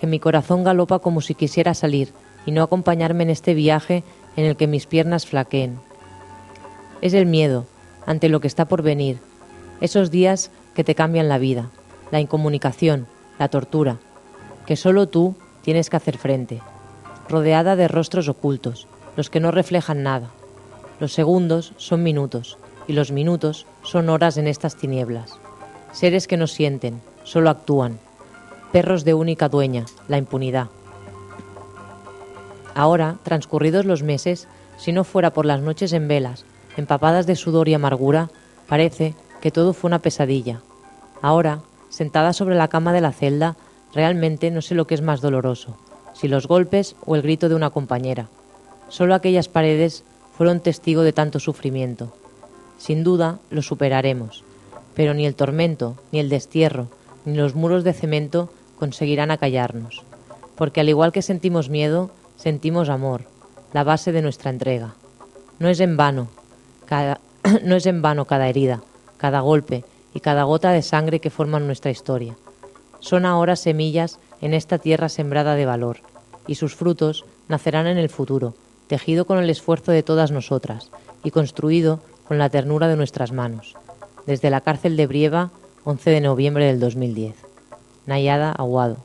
que mi corazón galopa como si quisiera salir y no acompañarme en este viaje en el que mis piernas flaqueen. Es el miedo ante lo que está por venir, esos días que te cambian la vida, la incomunicación, la tortura, que solo tú tienes que hacer frente, rodeada de rostros ocultos, los que no reflejan nada. Los segundos son minutos y los minutos son horas en estas tinieblas. Seres que no sienten, solo actúan. Perros de única dueña, la impunidad. Ahora, transcurridos los meses, si no fuera por las noches en velas, empapadas de sudor y amargura, parece que todo fue una pesadilla. Ahora, sentada sobre la cama de la celda, realmente no sé lo que es más doloroso, si los golpes o el grito de una compañera. Solo aquellas paredes fueron testigo de tanto sufrimiento. Sin duda lo superaremos, pero ni el tormento, ni el destierro, ni los muros de cemento conseguirán acallarnos, porque al igual que sentimos miedo, sentimos amor, la base de nuestra entrega. No es en vano, cada, no es en vano cada herida, cada golpe y cada gota de sangre que forman nuestra historia. Son ahora semillas en esta tierra sembrada de valor, y sus frutos nacerán en el futuro, tejido con el esfuerzo de todas nosotras y construido con la ternura de nuestras manos. Desde la cárcel de Brieva, 11 de noviembre del 2010. Nayada Aguado.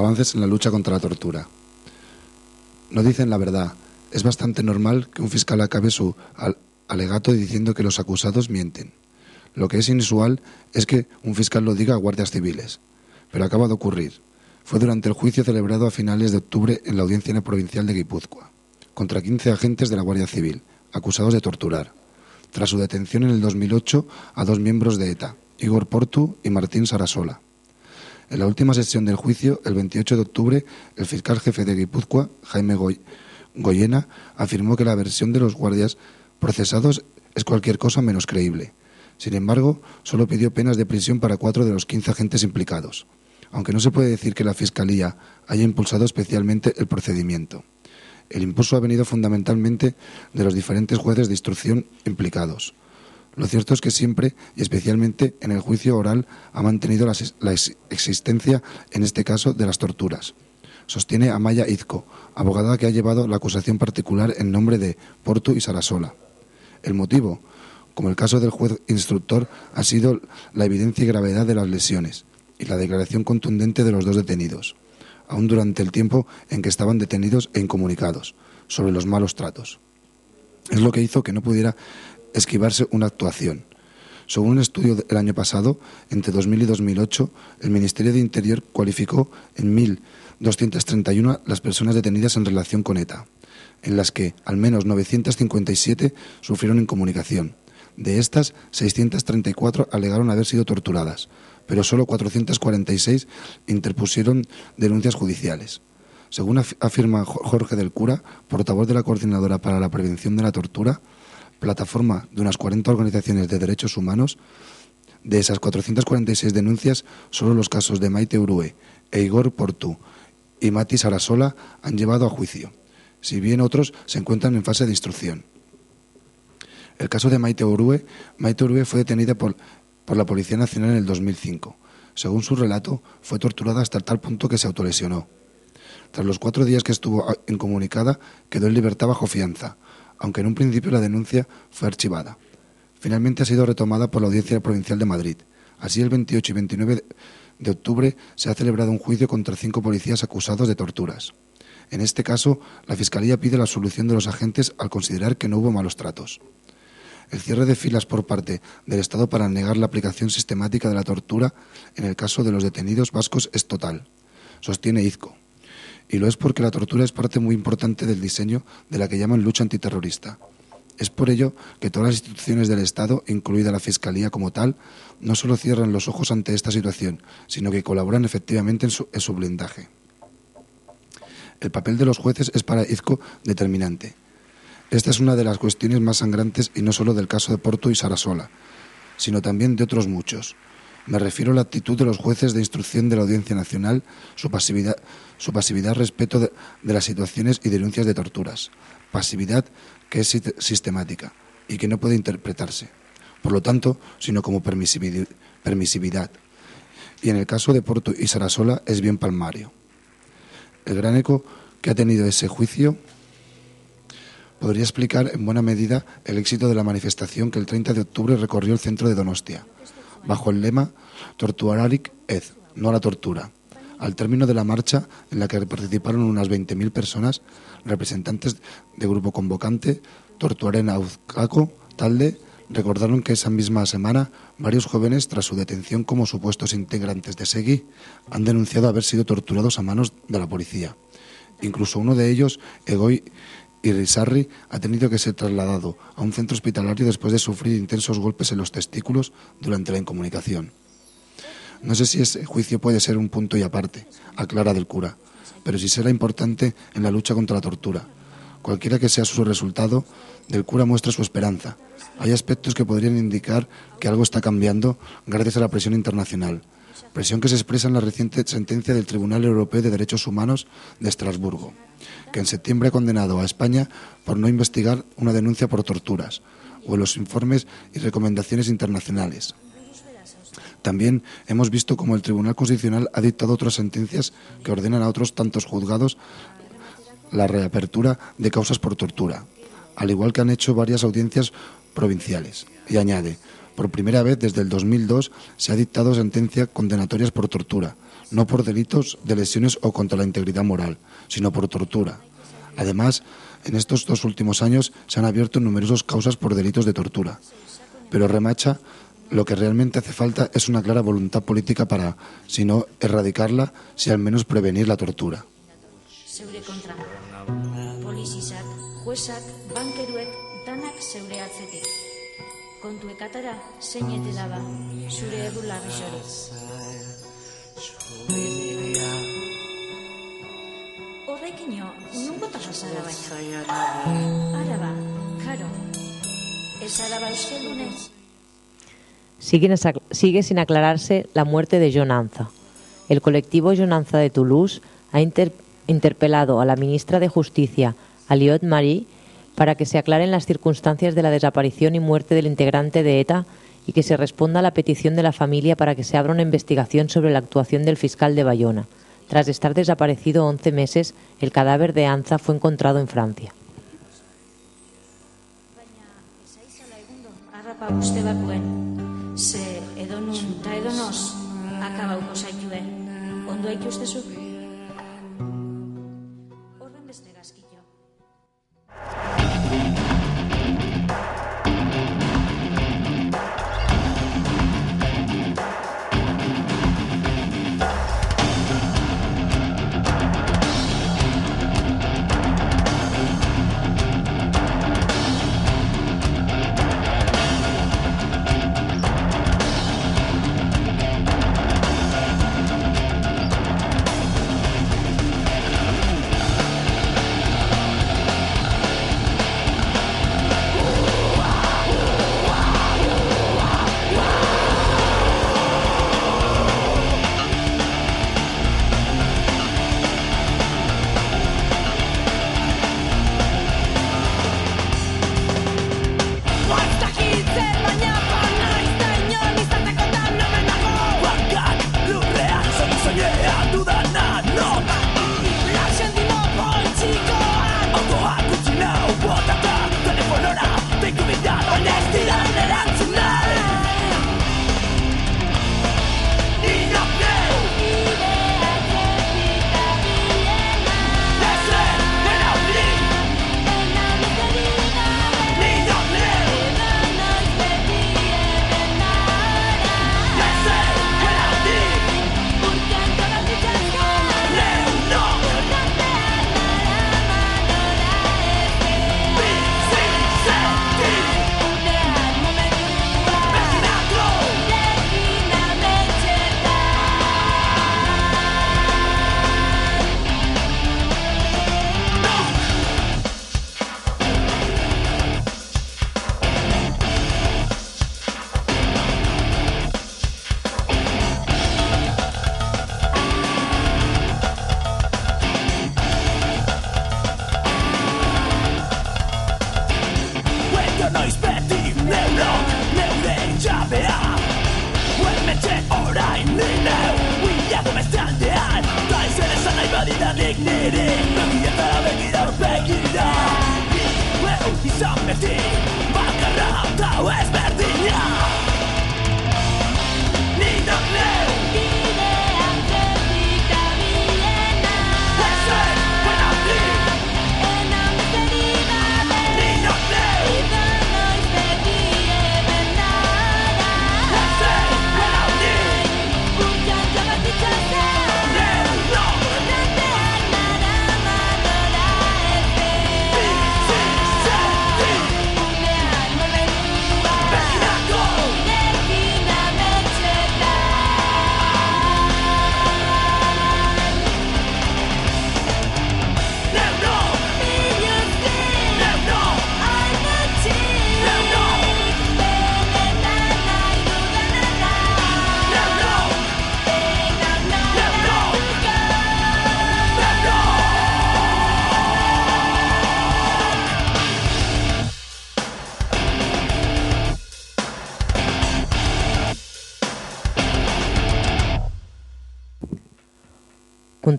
Avances en la lucha contra la tortura. No dicen la verdad. Es bastante normal que un fiscal acabe su al- alegato diciendo que los acusados mienten. Lo que es inusual es que un fiscal lo diga a guardias civiles. Pero acaba de ocurrir. Fue durante el juicio celebrado a finales de octubre en la Audiencia Provincial de Guipúzcoa, contra 15 agentes de la Guardia Civil, acusados de torturar, tras su detención en el 2008 a dos miembros de ETA, Igor Portu y Martín Sarasola. En la última sesión del juicio, el 28 de octubre, el fiscal jefe de Guipúzcoa, Jaime Goy- Goyena, afirmó que la versión de los guardias procesados es cualquier cosa menos creíble. Sin embargo, solo pidió penas de prisión para cuatro de los 15 agentes implicados, aunque no se puede decir que la Fiscalía haya impulsado especialmente el procedimiento. El impulso ha venido fundamentalmente de los diferentes jueces de instrucción implicados. Lo cierto es que siempre, y especialmente en el juicio oral, ha mantenido la, ex- la ex- existencia, en este caso, de las torturas. Sostiene Amaya Izco, abogada que ha llevado la acusación particular en nombre de Portu y Sarasola. El motivo, como el caso del juez instructor, ha sido la evidencia y gravedad de las lesiones y la declaración contundente de los dos detenidos, aún durante el tiempo en que estaban detenidos e incomunicados, sobre los malos tratos. Es lo que hizo que no pudiera esquivarse una actuación. Según un estudio del año pasado, entre 2000 y 2008, el Ministerio de Interior cualificó en 1.231 las personas detenidas en relación con ETA, en las que al menos 957 sufrieron incomunicación. De estas, 634 alegaron haber sido torturadas, pero solo 446 interpusieron denuncias judiciales. Según af- afirma Jo- Jorge del Cura, portavoz de la Coordinadora para la Prevención de la Tortura, plataforma de unas 40 organizaciones de derechos humanos, de esas 446 denuncias, solo los casos de Maite Urue e Igor Portu y Mati Sarasola han llevado a juicio, si bien otros se encuentran en fase de instrucción. El caso de Maite Urue, Maite Urue fue detenida por, por la Policía Nacional en el 2005. Según su relato, fue torturada hasta tal punto que se autolesionó. Tras los cuatro días que estuvo incomunicada, quedó en libertad bajo fianza, aunque en un principio la denuncia fue archivada. Finalmente ha sido retomada por la Audiencia Provincial de Madrid. Así, el 28 y 29 de- octubre se ha celebrado un juicio contra cinco policías acusados de torturas. En este caso, la Fiscalía pide la absolución de los agentes al considerar que no hubo malos tratos. El cierre de filas por parte del Estado para negar la aplicación sistemática de la tortura en el caso de los detenidos vascos es total, sostiene Izco. Y lo es porque la tortura es parte muy importante del diseño de la que llaman lucha antiterrorista. Es por ello que todas las instituciones del Estado, incluida la Fiscalía como tal, no solo cierran los ojos ante esta situación, sino que colaboran efectivamente en su, blindaje. El papel de los jueces es para Izco determinante. Esta es una de las cuestiones más sangrantes y no solo del caso de Porto y Sarasola, sino también de otros muchos. Me refiero a la actitud de los jueces de instrucción de la Audiencia Nacional, su pasividad, su pasividad respecto de, de las situaciones y denuncias de torturas. Pasividad que es sistemática y que no puede interpretarse. Por lo tanto, sino como permisivi- permisividad. Y en el caso de Porto y Sarasola es bien palmario. El gran eco que ha tenido ese juicio podría explicar en buena medida el éxito de la manifestación que el 30 de octubre recorrió el centro de Donostia, bajo el lema Torturaric ed, no a la tortura. Al término de la marcha, en la que participaron unas 20.000 personas, representantes de Grupo Convocante, Tortuaren Auzcaco, Talde, recordaron que esa misma semana varios jóvenes, tras su detención como supuestos integrantes de Segui, han denunciado haber sido torturados a manos de la policía. Incluso uno de ellos, Egoy Irizarry, ha tenido que ser trasladado a un centro hospitalario después de sufrir intensos golpes en los testículos durante la incomunicación. No sé si ese juicio puede ser un punto y aparte, aclara del cura, pero sí será importante en la lucha contra la tortura. Cualquiera que sea su resultado, del cura muestra su esperanza. Hay aspectos que podrían indicar que algo está cambiando gracias a la presión internacional, presión que se expresa en la reciente sentencia del Tribunal Europeo de Derechos Humanos de Estrasburgo, que en septiembre ha condenado a España por no investigar una denuncia por torturas, o los informes y recomendaciones internacionales. También hemos visto cómo el Tribunal Constitucional ha dictado otras sentencias que ordenan a otros tantos juzgados la reapertura de causas por tortura, al igual que han hecho varias audiencias provinciales. Y añade, por primera vez desde el 2002 se ha dictado sentencia condenatorias por tortura, no por delitos de lesiones o contra la integridad moral, sino por tortura. Además, en estos dos últimos años se han abierto numerosas causas por delitos de tortura. Pero Remacha, lo que realmente hace falta es una clara voluntad política para, si no erradicarla, si al menos prevenir la tortura.
Horrekino, baina. Araba, karo. Ez araba euskaldunez?
Sigue, sigue sin aclararse la muerte de John Anza. El colectivo John Anza de Toulouse ha inter- interpelado a la ministra de Justicia, Aliot Marie, para que se aclaren las circunstancias de la desaparición y muerte del integrante de ETA y que se responda a la petición de la familia para que se abra una investigación sobre la actuación del fiscal de Bayona. Tras estar desaparecido 11 meses, el cadáver de Anza fue encontrado en Francia.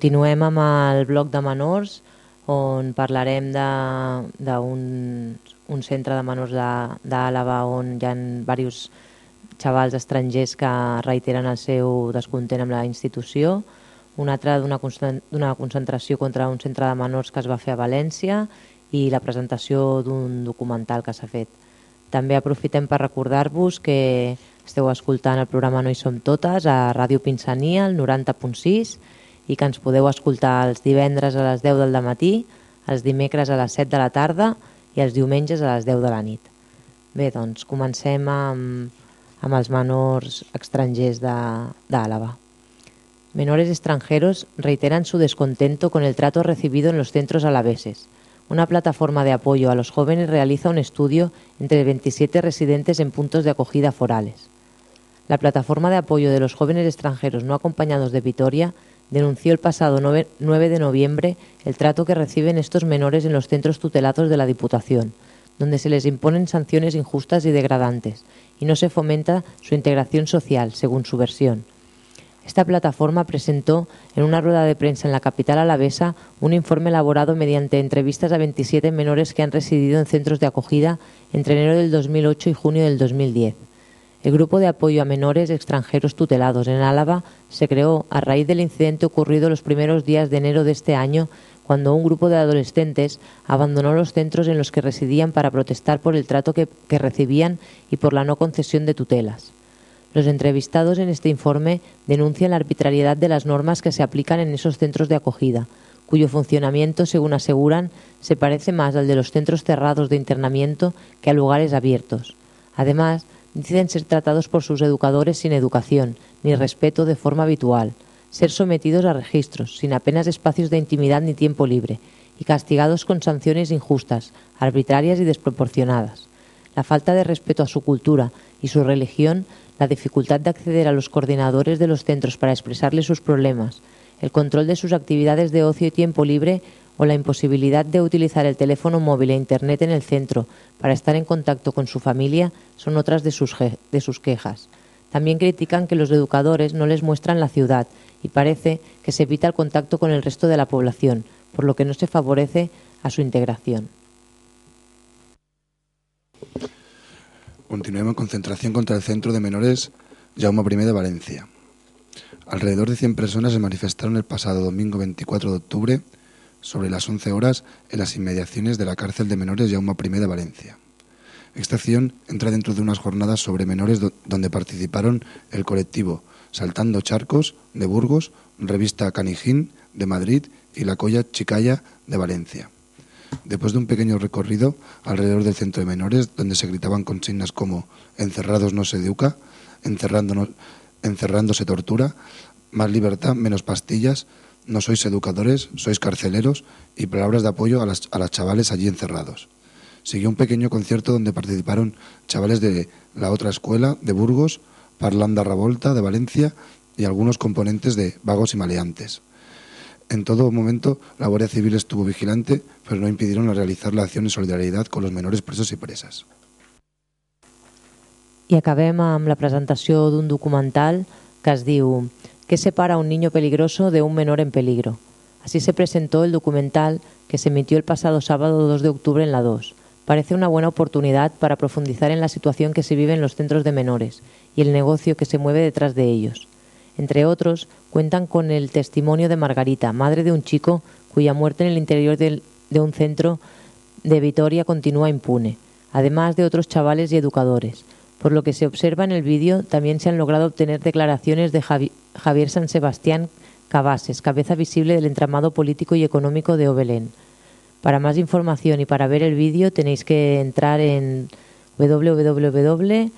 Continuem amb el bloc de menors, on parlarem d'un un centre de menors d'Àlava on hi ha diversos xavals estrangers que reiteren el seu descontent amb la institució.
d'una constan- d'una concentració contra un centre de menors que es va fer a València i la presentació d'un documental que s'ha fet. També aprofitem per recordar-vos que esteu escoltant el programa No hi som totes a Ràdio Pinsania, el 90.6, i que ens podeu escoltar els divendres a les 10 del matí, els dimecres a les 7 de la tarda i els diumenges a les 10 de la nit. Bé, doncs comencem amb, amb els menors estrangers d'Àlava. Menores extranjeros reiteran su descontento con el trato recibido en los centros alaveses. Una plataforma de apoyo a los jóvenes realiza un estudio entre 27 residentes en puntos de acogida forales. La plataforma de apoyo de los jóvenes extranjeros no acompañados de Vitoria denunció el pasado 9 9 de noviembre el trato que reciben estos menores en los centros tutelados de la Diputación, donde se les imponen sanciones injustas y degradantes, y no se fomenta su integración social, según su versión. Esta plataforma presentó en una rueda de prensa en la capital alavesa un informe elaborado mediante entrevistas a 27 menores que han residido en centros de acogida entre enero del 2008 y junio del 2010. El grupo de apoyo a menores extranjeros tutelados en Álava se creó a raíz del incidente ocurrido los primeros días de enero de este año, cuando un grupo de adolescentes abandonó los centros en los que residían para protestar por el trato que, que recibían y por la no concesión de tutelas. Los entrevistados en este informe denuncian la arbitrariedad de las normas que se aplican en esos centros de acogida, cuyo funcionamiento, según aseguran, se parece más al de los centros cerrados de internamiento que a lugares abiertos. Además, dicen ser tratados por sus educadores sin educación ni respeto de forma habitual, ser sometidos a registros, sin apenas espacios de intimidad ni tiempo libre, y castigados con sanciones injustas, arbitrarias y desproporcionadas. La falta de respeto a su cultura y su religión, la dificultad de acceder a los coordinadores de los centros para expresarles sus problemas, el control de sus actividades de ocio y tiempo libre o la imposibilidad de utilizar el teléfono móvil e Internet en el centro para estar en contacto con su familia son otras de sus, de sus quejas. También critican que los educadores no les muestran la ciudad y parece que se evita el contacto con el resto de la población, por lo que no se favorece a su integración.
Continuem en concentración contra el Centro de Menores Jaume I de Valencia. Alrededor de 100 personas se manifestaron el pasado domingo 24 de octubre sobre las 11 horas en las inmediaciones de la cárcel de menores Jaume I de Valencia. Esta acción entra dentro de unas jornadas sobre menores do- donde participaron el colectivo Saltando Charcos de Burgos, Revista Canijín de Madrid y La Colla Chicaya de Valencia. Después de un pequeño recorrido alrededor del centro de menores, donde se gritaban consignas como encerrados no se educa, encerrándonos, encerrándose tortura, más libertad, menos pastillas, no sois educadores, sois carceleros y palabras de apoyo a las, a las chavales allí encerrados. Siguió un pequeño concierto donde participaron chavales de la otra escuela de Burgos, Parlando Ravolta de Valencia y algunos componentes de Vagos y Maleantes. En todo momento, la Guardia Civil estuvo vigilante, pero no impidieron realizar la acción en solidaridad con los menores presos y presas.
I acabem amb la presentació d'un documental que es diu ¿Qué separa a un niño peligroso de un menor en peligro? Así se presentó el documental que se emitió el pasado sábado 2 de octubre en la 2. Parece una buena oportunidad para profundizar en la situación que se vive en los centros de menores y el negocio que se mueve detrás de ellos. Entre otros, cuentan con el testimonio de Margarita, madre de un chico cuya muerte en el interior de un centro de Vitoria continúa impune, además de otros chavales y educadores. Por lo que se observa en el vídeo, también se han logrado obtener declaraciones de Javi- Javier San Sebastián Cabases, cabeza visible del entramado político y económico de Obelén. Para más información y para ver el vídeo tenéis que entrar en www.rtve.es.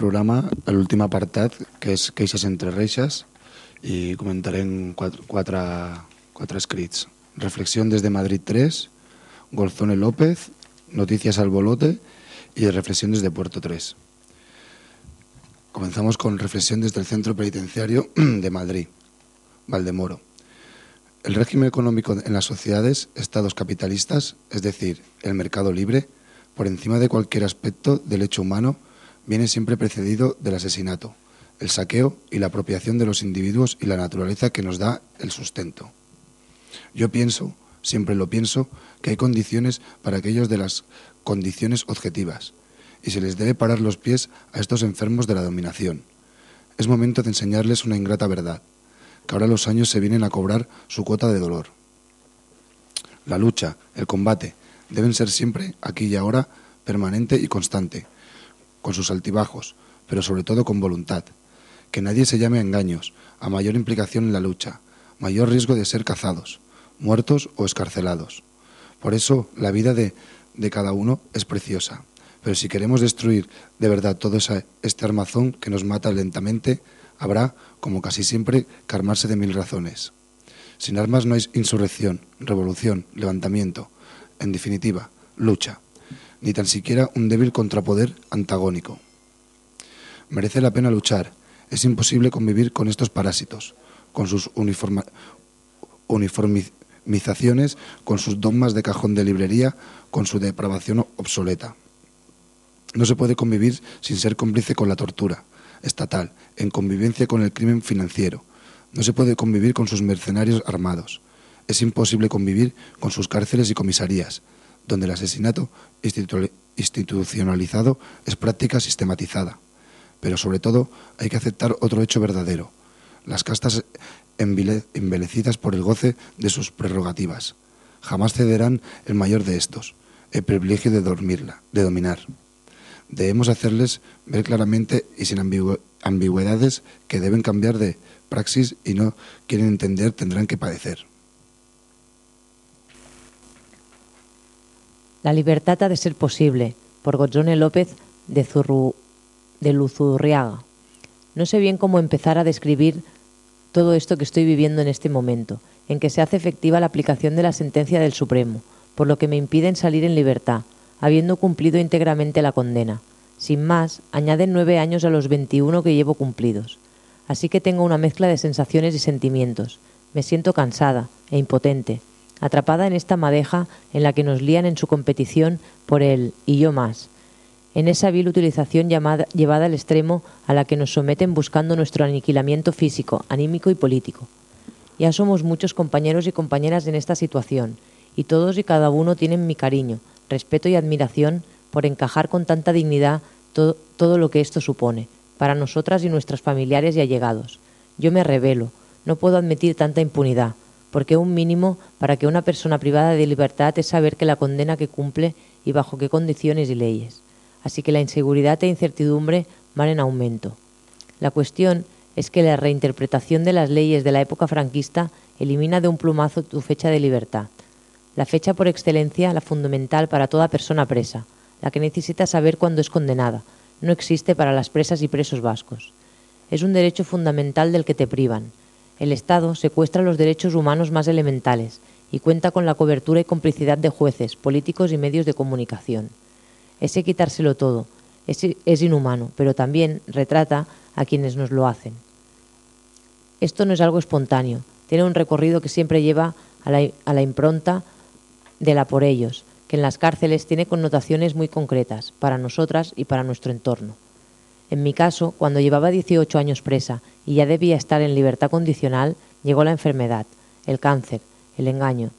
programa, l'últim apartat, que és queixes entre reixes, i comentarem quatre, quatre, quatre escrits. Reflexión desde Madrid 3, Golzone López, Noticias al Bolote y Reflexiones de Puerto 3. Comenzamos con reflexión desde el Centro Penitenciario de Madrid, Valdemoro. El régimen económico en las sociedades, estados capitalistas, es decir, el mercado libre, por encima de cualquier aspecto del hecho humano, viene siempre precedido del asesinato, el saqueo y la apropiación de los individuos y la naturaleza que nos da el sustento. Yo pienso, siempre lo pienso, que hay condiciones para aquellos de las condiciones objetivas, y se les debe parar los pies a estos enfermos de la dominación. Es momento de enseñarles una ingrata verdad, que ahora los años se vienen a cobrar su cuota de dolor. La lucha, el combate, deben ser siempre, aquí y ahora, permanente y constante, con sus altibajos, pero sobre todo con voluntad. Que nadie se llame a engaños, a mayor implicación en la lucha, mayor riesgo de ser cazados, muertos o escarcelados. Por eso la vida de, de cada uno es preciosa. Pero si queremos destruir de verdad todo esa- este armazón que nos mata lentamente, habrá, como casi siempre, que armarse de mil razones. Sin armas no hay insurrección, revolución, levantamiento. En definitiva, lucha. Ni tan siquiera un débil contrapoder antagónico. Merece la pena luchar. Es imposible convivir con estos parásitos, con sus uniformizaciones, con sus dogmas de cajón de librería, con su depravación obsoleta. No se puede convivir sin ser cómplice con la tortura estatal, en convivencia con el crimen financiero. No se puede convivir con sus mercenarios armados. Es imposible convivir con sus cárceles y comisarías, donde el asesinato institu- institucionalizado es práctica sistematizada. Pero sobre todo hay que aceptar otro hecho verdadero. Las castas embelecidas por el goce de sus prerrogativas. Jamás cederán el mayor de estos, el privilegio de dormirla, de dominar. Debemos hacerles ver claramente y sin ambigüedades que deben cambiar de praxis y no quieren entender tendrán que padecer.
La libertad ha de ser posible, por Gozzone López de, Zurru- de Luzurriaga. No sé bien cómo empezar a describir todo esto que estoy viviendo en este momento, en que se hace efectiva la aplicación de la sentencia del Supremo, por lo que me impiden salir en libertad, habiendo cumplido íntegramente la condena. Sin más, añaden nueve años a los 21 que llevo cumplidos. Así que tengo una mezcla de sensaciones y sentimientos. Me siento cansada e impotente, atrapada en esta madeja en la que nos lían en su competición por el y yo más, en esa vil utilización llevada al extremo a la que nos someten buscando nuestro aniquilamiento físico, anímico y político. Ya somos muchos compañeros y compañeras en esta situación, y todos y cada uno tienen mi cariño, respeto y admiración por encajar con tanta dignidad todo, todo lo que esto supone, para nosotras y nuestros familiares y allegados. Yo me revelo, no puedo admitir tanta impunidad, porque un mínimo para que una persona privada de libertad es saber que la condena que cumple y bajo qué condiciones y leyes. Así que la inseguridad e incertidumbre van en aumento. La cuestión es que la reinterpretación de las leyes de la época franquista elimina de un plumazo tu fecha de libertad. La fecha por excelencia, la fundamental para toda persona presa, la que necesita saber cuándo es condenada, no existe para las presas y presos vascos. Es un derecho fundamental del que te privan. El Estado secuestra los derechos humanos más elementales y cuenta con la cobertura y complicidad de jueces, políticos y medios de comunicación. Ese quitárselo todo es, inhumano, pero también retrata a quienes nos lo hacen. Esto no es algo espontáneo, tiene un recorrido que siempre lleva a la impronta de la por ellos, que en las cárceles tiene connotaciones muy concretas para nosotras y para nuestro entorno. En mi caso, cuando llevaba 18 años presa y ya debía estar en libertad condicional, llegó la enfermedad, el cáncer, el engaño.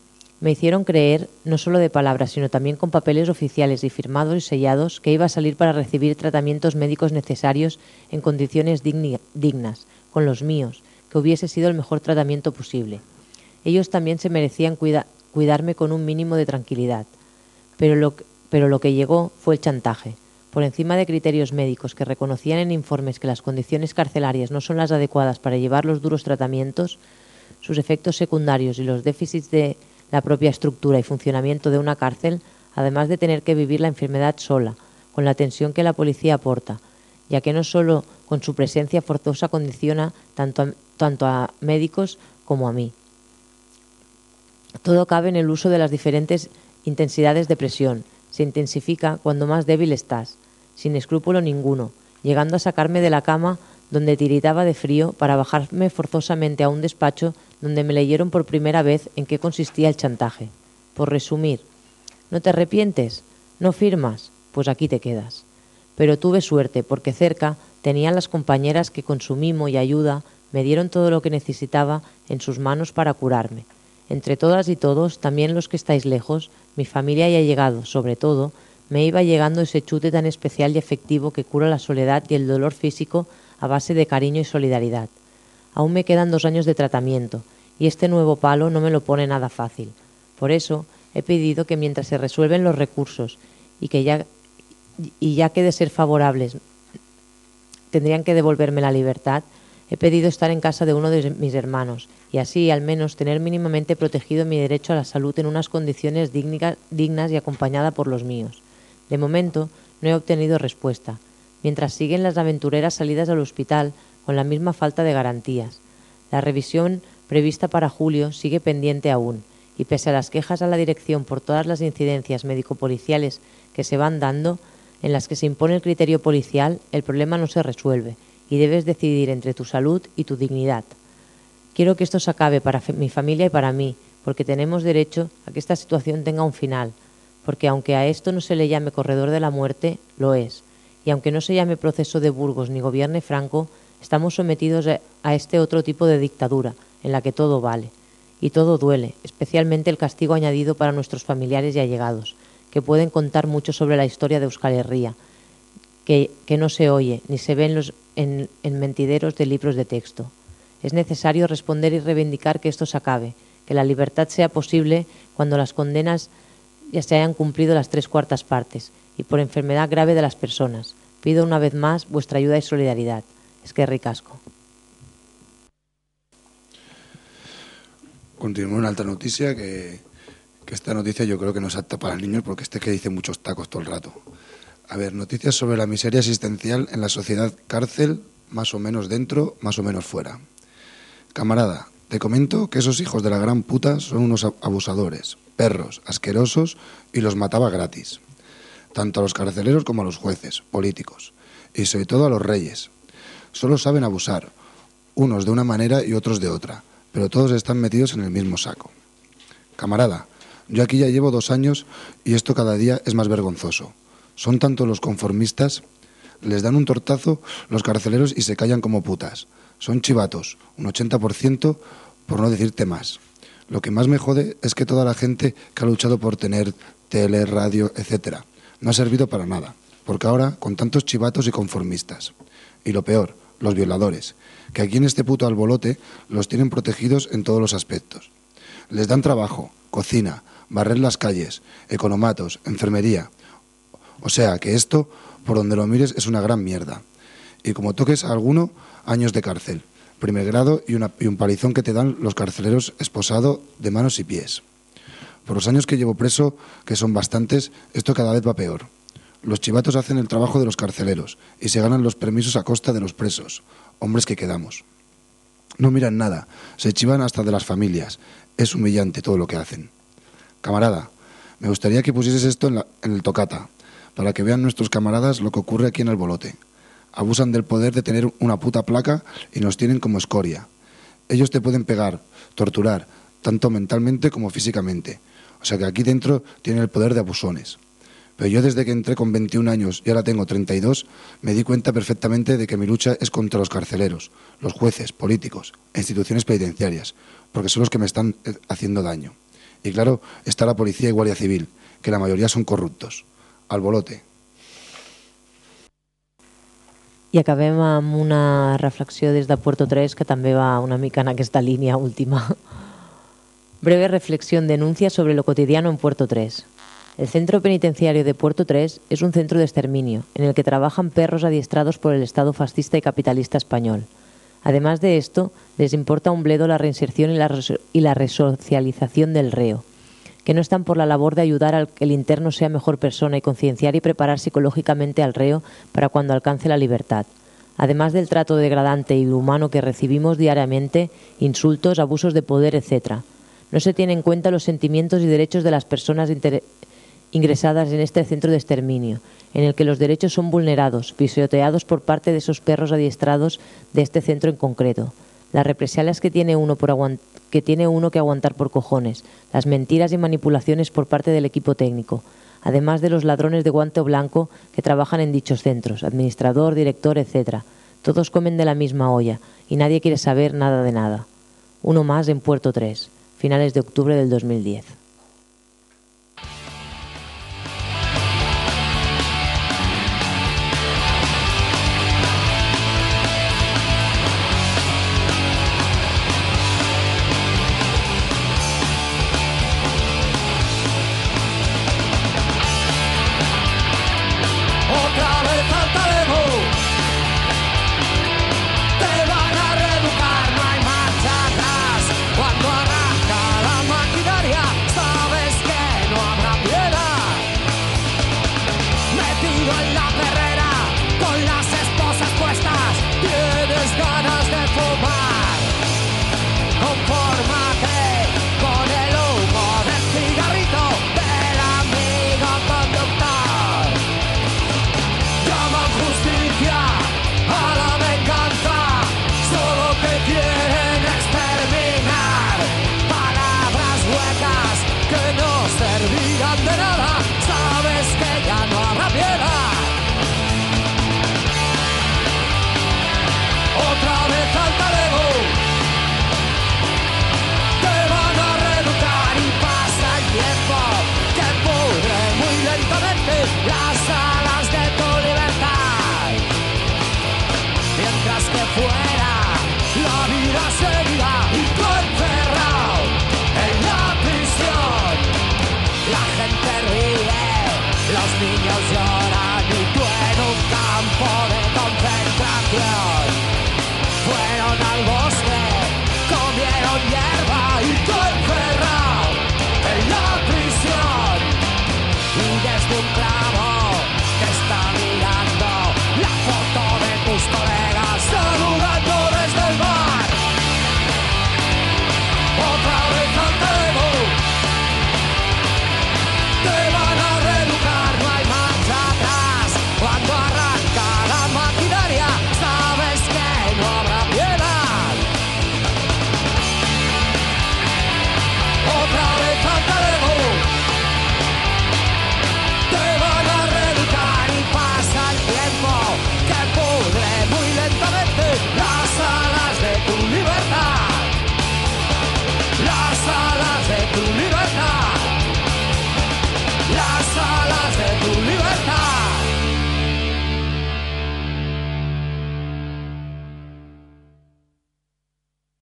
Me hicieron creer, no solo de palabras, sino también con papeles oficiales y firmados y sellados, que iba a salir para recibir tratamientos médicos necesarios en condiciones dignas, con los míos, que hubiese sido el mejor tratamiento posible. Ellos también se merecían cuida- cuidarme con un mínimo de tranquilidad. Pero lo que llegó fue el chantaje. Por encima de criterios médicos que reconocían en informes que las condiciones carcelarias no son las adecuadas para llevar los duros tratamientos, sus efectos secundarios y los déficits de la propia estructura y funcionamiento de una cárcel, además de tener que vivir la enfermedad sola, con la tensión que la policía aporta, ya que no solo con su presencia forzosa condiciona tanto a, tanto a médicos como a mí. Todo cabe en el uso de las diferentes intensidades de presión. Se intensifica cuando más débil estás, sin escrúpulo ninguno, llegando a sacarme de la cama donde tiritaba de frío para bajarme forzosamente a un despacho donde me leyeron por primera vez en qué consistía el chantaje. Por resumir, ¿no te arrepientes? ¿No firmas? Pues aquí te quedas. Pero tuve suerte porque cerca tenían las compañeras que con su mimo y ayuda me dieron todo lo que necesitaba en sus manos para curarme. Entre todas y todos, también los que estáis lejos, mi familia y llegado, sobre todo, me iba llegando ese chute tan especial y efectivo que cura la soledad y el dolor físico a base de cariño y solidaridad. Aún me quedan dos años de tratamiento, y este nuevo palo no me lo pone nada fácil. Por eso he pedido que mientras se resuelven los recursos y que ya y ya que de ser favorables tendrían que devolverme la libertad, he pedido estar en casa de uno de mis hermanos y así al menos tener mínimamente protegido mi derecho a la salud en unas condiciones dignas y acompañada por los míos. De momento no he obtenido respuesta, mientras siguen las aventureras salidas al hospital con la misma falta de garantías. La revisión prevista para julio sigue pendiente aún, y pese a las quejas a la dirección por todas las incidencias médico-policiales que se van dando, en las que se impone el criterio policial, el problema no se resuelve, y debes decidir entre tu salud y tu dignidad. Quiero que esto se acabe para mi familia y para mí, porque tenemos derecho a que esta situación tenga un final, porque aunque a esto no se le llame corredor de la muerte, lo es, y aunque no se llame proceso de Burgos ni gobierne Franco, estamos sometidos a- este otro tipo de dictadura, en la que todo vale, y todo duele, especialmente el castigo añadido para nuestros familiares y allegados, que pueden contar mucho sobre la historia de Euskal Herria, que, no se oye ni se ve en, los, en mentideros de libros de texto. Es necesario responder y reivindicar que esto se acabe, que la libertad sea posible cuando las condenas ya se hayan cumplido las tres cuartas partes y por enfermedad grave de las personas. Pido una vez más vuestra ayuda y solidaridad. Es que ricasco.
Continúo una alta noticia que, esta noticia yo creo que no es apta para niños porque este que dice muchos tacos todo el rato. A ver, noticias sobre la miseria existencial en la sociedad cárcel, más o menos dentro, más o menos fuera. Camarada, te comento que esos hijos de la gran puta son unos abusadores, perros, asquerosos y los mataba gratis. Tanto a los carceleros como a los jueces, políticos y sobre todo a los reyes. Solo saben abusar, unos de una manera y otros de otra, pero todos están metidos en el mismo saco. Camarada, yo aquí ya llevo dos años y esto cada día es más vergonzoso. Son tanto los conformistas, les dan un tortazo los carceleros y se callan como putas. Son chivatos, un 80% por no decirte más. Lo que más me jode es que toda la gente que ha luchado por tener tele, radio, etcétera, no ha servido para nada, porque ahora con tantos chivatos y conformistas. Y lo peor, los violadores, que aquí en este puto albolote los tienen protegidos en todos los aspectos. Les dan trabajo, cocina, barrer las calles, economatos, enfermería. O sea que esto, por donde lo mires, es una gran mierda. Y como toques a alguno, años de cárcel, primer grado y, una- y un palizón que te dan los carceleros esposado de manos y pies. Por los años que llevo preso, que son bastantes, esto cada vez va peor. Los chivatos hacen el trabajo de los carceleros y se ganan los permisos a costa de los presos, hombres que quedamos. No miran nada, se chivan hasta de las familias. Es humillante todo lo que hacen. Camarada, me gustaría que pusieses esto en, la- en el tocata, para que vean nuestros camaradas lo que ocurre aquí en el bolote. Abusan del poder de tener una puta placa y nos tienen como escoria. Ellos te pueden pegar, torturar, tanto mentalmente como físicamente. O sea que aquí dentro tienen el poder de abusones. Pero yo desde que entré con 21 años y ahora tengo 32, me di cuenta perfectamente de que mi lucha es contra los carceleros, los jueces, políticos e instituciones penitenciarias, porque son los que me están eh, haciendo daño. Y claro, está la policía y guardia civil, que la mayoría son corruptos. Al bolote.
I acabem amb una reflexió des de Puerto 3 que també va una mica en aquesta línia última. Breve reflexión denuncia sobre lo cotidiano en Puerto 3. El centro penitenciario de Puerto 3 es un centro de exterminio en el que trabajan perros adiestrados por el Estado fascista y capitalista español. Además de esto, les importa un bledo la reinserción y la, reso- y la resocialización del reo. Que no están por la labor de ayudar al que el interno sea mejor persona y concienciar y preparar psicológicamente al reo para cuando alcance la libertad. Además del trato degradante y humano que recibimos diariamente, insultos, abusos de poder, etc. No se tienen en cuenta los sentimientos y derechos de las personas ingresadas en este centro de exterminio, en el que los derechos son vulnerados, pisoteados por parte de esos perros adiestrados de este centro en concreto. Las represalias que tiene uno por que tiene uno que aguantar por cojones, las mentiras y manipulaciones por parte del equipo técnico, además de los ladrones de guante blanco que trabajan en dichos centros, administrador, director, etc. Todos comen de la misma olla y nadie quiere saber nada de nada. Uno más en Puerto 3, finales de octubre del 2010.